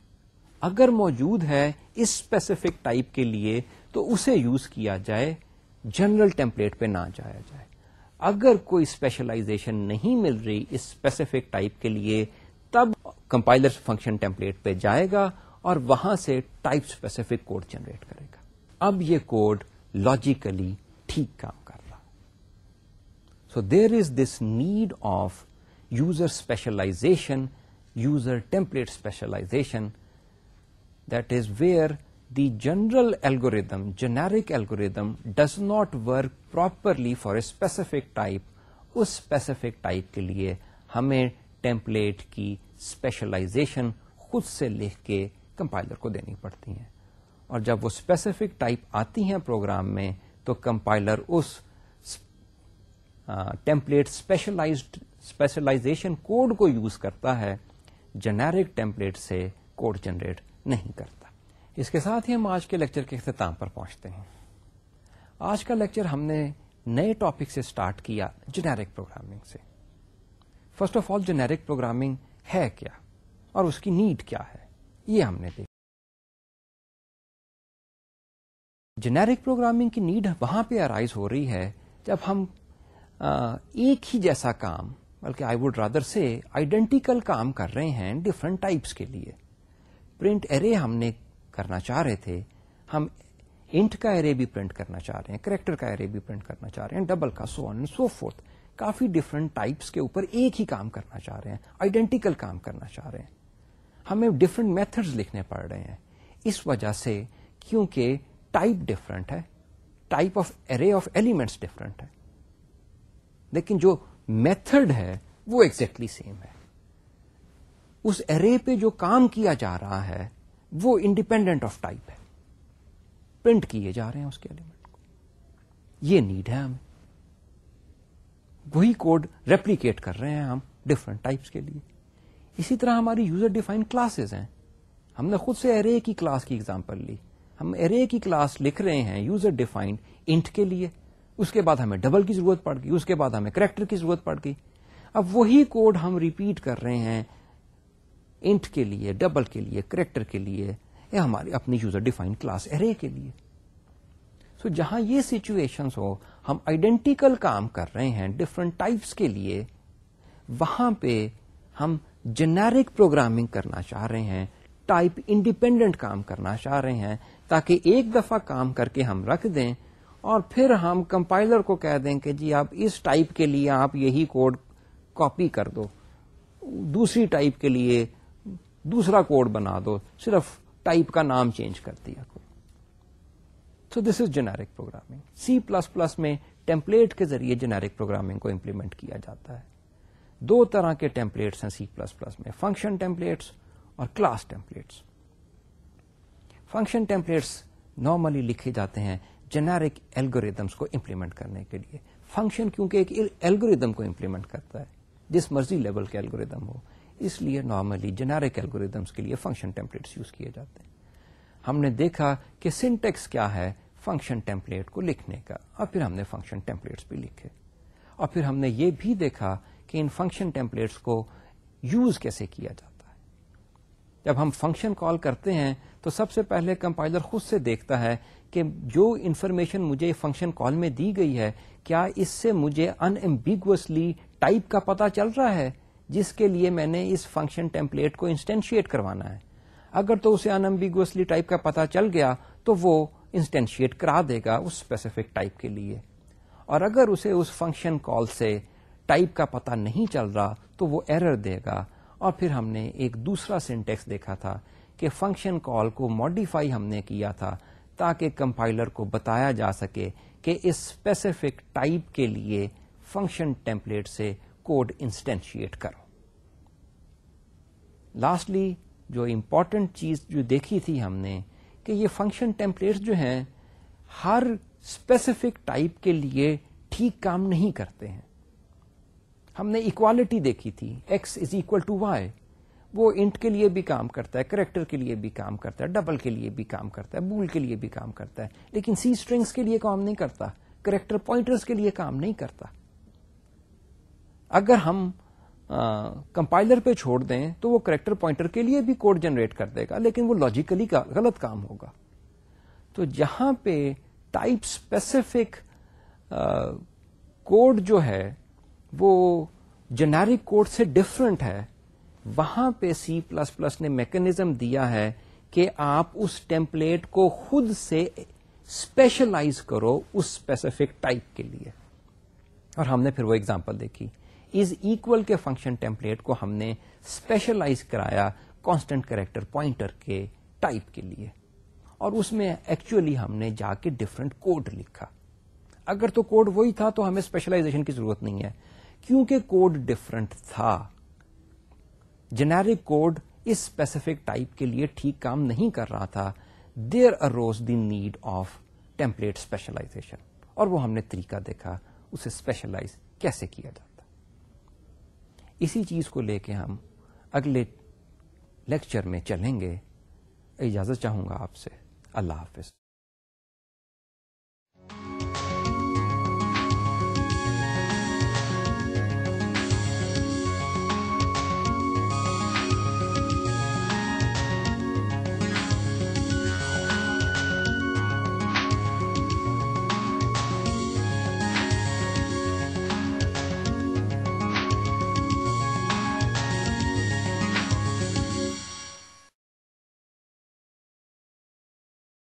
اگر موجود ہے اس اسپیسیفک ٹائپ کے لیے تو اسے یوز کیا جائے، جنرل ٹیمپلیٹ پہ نہ جایا جائے۔ اگر کوئی اسپیشلائزیشن نہیں مل رہی اس اسپیسیفک ٹائپ کے لیے، تب کمپائلر فنکشن ٹیمپلیٹ پہ جائے گا اور وہاں سے ٹائپ اسپیسیفک کوڈ جنریٹ کرے گا۔ اب یہ کوڈ لاجیکلی ٹھیک کام so there is this need of user specialization user template specialization that is where the general algorithm generic algorithm does not work properly for a specific type us specific type کے لیے ہمیں template کی specialisation خود سے لکھ کے compiler کو دینی پڑتی ہیں اور جب وہ اسپیسیفک ٹائپ آتی ہیں پروگرام میں، تو کمپائلر اس ٹیمپلیٹ اسپیشلائزڈ اسپیشلائزیشن کوڈ کو یوز کرتا ہے، جنیرک ٹیمپلیٹ سے کوڈ جنریٹ نہیں کرتا۔ اس کے ساتھ ہی ہم آج کے لیکچر کے اختتام پر پہنچتے ہیں۔ آج کا لیکچر ہم نے نئے ٹاپک سے سٹارٹ کیا جنیرک پروگرامنگ سے۔ First of all generic programming ہے کیا؟ اور اس کی نیڈ کیا ہے؟ یہ ہم نے دیکھا۔ جنیرک پروگرامنگ کی نیڈ وہاں پہ ارائز ہو رہی ہے جب ہم ایک ہی جیسا کام، بلکہ I would rather say identical کام کر رہے ہیں ڈفرنٹ ٹائپس کے لیے۔ پرنٹ ارے ہم نے کرنا چاہ رہے تھے، ہم انٹ کا ارے بھی پرنٹ کرنا چاہ رہے ہیں کریکٹر کا ارے بھی پرنٹ کرنا چاہ رہے ہیں ڈبل کا سو آن سو فورتھ کافی ڈفرنٹ ٹائپس کے اوپر ایک ہی کام کرنا چاہ رہے ہیں آئیڈینٹیکل کام کرنا چاہ رہے ہیں۔ ہمیں ڈفرنٹ میتھڈز لکھنے پڑ رہے ہیں۔ اس وجہ سے کیونکہ ٹائپ ڈفرنٹ ہے type of array of elements different ہے۔ لیکن جو میتھڈ ہے وہ ایکزیکٹلی سیم ہے۔ اس ارے پہ جو کام کیا جا رہا ہے وہ انڈیپینڈنٹ آف ٹائپ ہے۔ پرنٹ کیے جا رہے ہیں اس کے ایلیمنٹ کو یہ نیڈ ہے ہمیں۔ وہی کوڈ ریپلیکیٹ کر رہے ہیں ہم ڈفرنٹ ٹائپس کے لیے۔ اسی طرح ہماری یوزر ڈیفائن کلاسز ہیں۔ ہم نے خود سے ارے کی کلاس کی ایگزامپل لی۔ ہم ارے کی کلاس لکھ رہے ہیں یوزر ڈیفائنڈ انٹ کے لیے۔ اس کے بعد ہمیں ڈبل کی ضرورت پڑ گئی اس کے بعد ہمیں کریکٹر کی ضرورت پڑ گئی۔ اب وہی کوڈ ہم ریپیٹ کر رہے ہیں انٹ کے لیے ڈبل کے لیے کریکٹر کے لیے یا ہماری اپنی یوزر ڈیفائن کلاس ارے کے لیے۔ سو so, جہاں یہ سچویشن ہو ہم آئیڈینٹیکل کام کر رہے ہیں ڈفرنٹ ٹائپس کے لیے۔ وہاں پہ ہم جنیرک پروگرامنگ کرنا چاہ رہے ہیں ٹائپ انڈیپینڈنٹ کام کرنا چاہ رہے ہیں تاکہ ایک دفعہ کام کر کے ہم رکھ دیں۔ اور پھر ہم کمپائلر کو کہہ دیں کہ جی آپ اس ٹائپ کے لیے آپ یہی کوڈ کاپی کر دو، دوسری ٹائپ کے لیے دوسرا کوڈ بنا دو، صرف ٹائپ کا نام چینج کر دیا۔ So this is generic programming C plus plus میں ٹیمپلیٹ کے ذریعے جنیرک پروگرامنگ کو امپلیمنٹ کیا جاتا ہے۔ دو طرح کے ٹیمپلیٹس ہیں سی پلس پلس میں فنکشن ٹیمپلیٹس اور class templates function templates normally لکھے جاتے ہیں جنیرک ایلگوریدمس کو امپلیمنٹ کرنے کے لیے۔ فنکشن کیونکہ ایک ایلگوریدم کو امپلیمنٹ کرتا ہے۔ جس مرضی لیول کے ایلگوریدم ہو۔ اس لیے نارملی جنیرک ایلگوریدمس کے لیے فنکشن ٹیمپلیٹس یوز کیے جاتے ہیں۔ ہم نے دیکھا کہ سنٹیکس کیا ہے فنکشن ٹیمپلیٹ کو لکھنے کا۔ اور پھر ہم نے فنکشن ٹیمپلیٹس بھی لکھے۔ اور پھر ہم نے یہ بھی دیکھا کہ ان فنکشن ٹیمپلیٹس کو یوز کیسے کیا جاتا ہے۔ جب ہم فنکشن کال کرتے ہیں تو سب سے پہلے کمپائلر خود سے دیکھتا ہے کہ جو انفارمیشن مجھے فنکشن کال میں دی گئی ہے، کیا اس سے مجھے انبیگوسلی ٹائپ کا پتا چل رہا ہے؟ جس کے لیے میں نے اس فنکشن ٹیمپلیٹ کو انسٹینشیٹ کروانا ہے۔ اگر تو اسے انبیگوسلی ٹائپ کا پتا چل گیا، تو وہ انسٹینشیٹ کرا دے گا اس اسپیسیفک ٹائپ کے لیے۔ اور اگر اسے اس فنکشن کال سے ٹائپ کا پتا نہیں چل رہا، تو وہ ایرر دے گا۔ اور پھر ہم نے ایک دوسرا سینٹیکس دیکھا تھا کہ فنکشن کال کو ماڈیفائی ہم نے کیا تھا۔ تاکہ کمپائلر کو بتایا جا سکے کہ اس اسپیسیفک ٹائپ کے لیے فنکشن ٹیمپلیٹ سے کوڈ انسٹینشیٹ کرو۔ لاسٹلی جو امپورٹنٹ چیز جو دیکھی تھی ہم نے کہ یہ فنکشن ٹیمپلیٹس جو ہیں ہر اسپیسیفک ٹائپ کے لیے ٹھیک کام نہیں کرتے ہیں۔ ہم نے اکوالٹی دیکھی تھی x is equal to y وہ انٹ کے لیے بھی کام کرتا ہے، کریکٹر کے لیے بھی کام کرتا ہے، ڈبل کے لیے بھی کام کرتا ہے، بول کے لیے بھی کام کرتا ہے، لیکن سی اسٹرنگس کے لیے کام نہیں کرتا، کریکٹر پوائنٹرز کے لیے کام نہیں کرتا۔ اگر ہم کمپائلر پہ چھوڑ دیں تو وہ کریکٹر پوائنٹر کے لیے بھی کوڈ جنریٹ کر دے گا، لیکن وہ لاجیکلی غلط کام ہوگا۔ تو جہاں پہ ٹائپ اسپیسیفک کوڈ جو ہے، وہ جنیرک کوڈ سے ڈفرنٹ ہے وہاں پہ سی پلس پلس نے میکنیزم دیا ہے کہ آپ اس ٹیمپلیٹ کو خود سے اسپیشلائز کرو اس اسپیسیفک ٹائپ کے لیے۔ اور ہم نے پھر وہ اگزامپل دیکھی۔ از اکول کے فنکشن ٹیمپلیٹ کو ہم نے اسپیشلائز کرایا کانسٹنٹ کریکٹر پوائنٹر کے ٹائپ کے لیے۔ اور اس میں ایکچولی ہم نے جا کے ڈفرنٹ کوڈ لکھا۔ اگر تو کوڈ وہی تھا تو ہمیں اسپیشلائزیشن کی ضرورت نہیں ہے، کیونکہ کوڈ ڈفرنٹ تھا۔ جنیرک کوڈ اس اسپیسیفک ٹائپ کے لیے ٹھیک کام نہیں کر رہا تھا۔ There arose the need of template specialization اور وہ ہم نے طریقہ دیکھا، اسے اسپیشلائز کیسے کیا جاتا۔ اسی چیز کو لے کے ہم اگلے لیکچر میں چلیں گے۔ اجازت چاہوں گا آپ سے۔ اللہ حافظ۔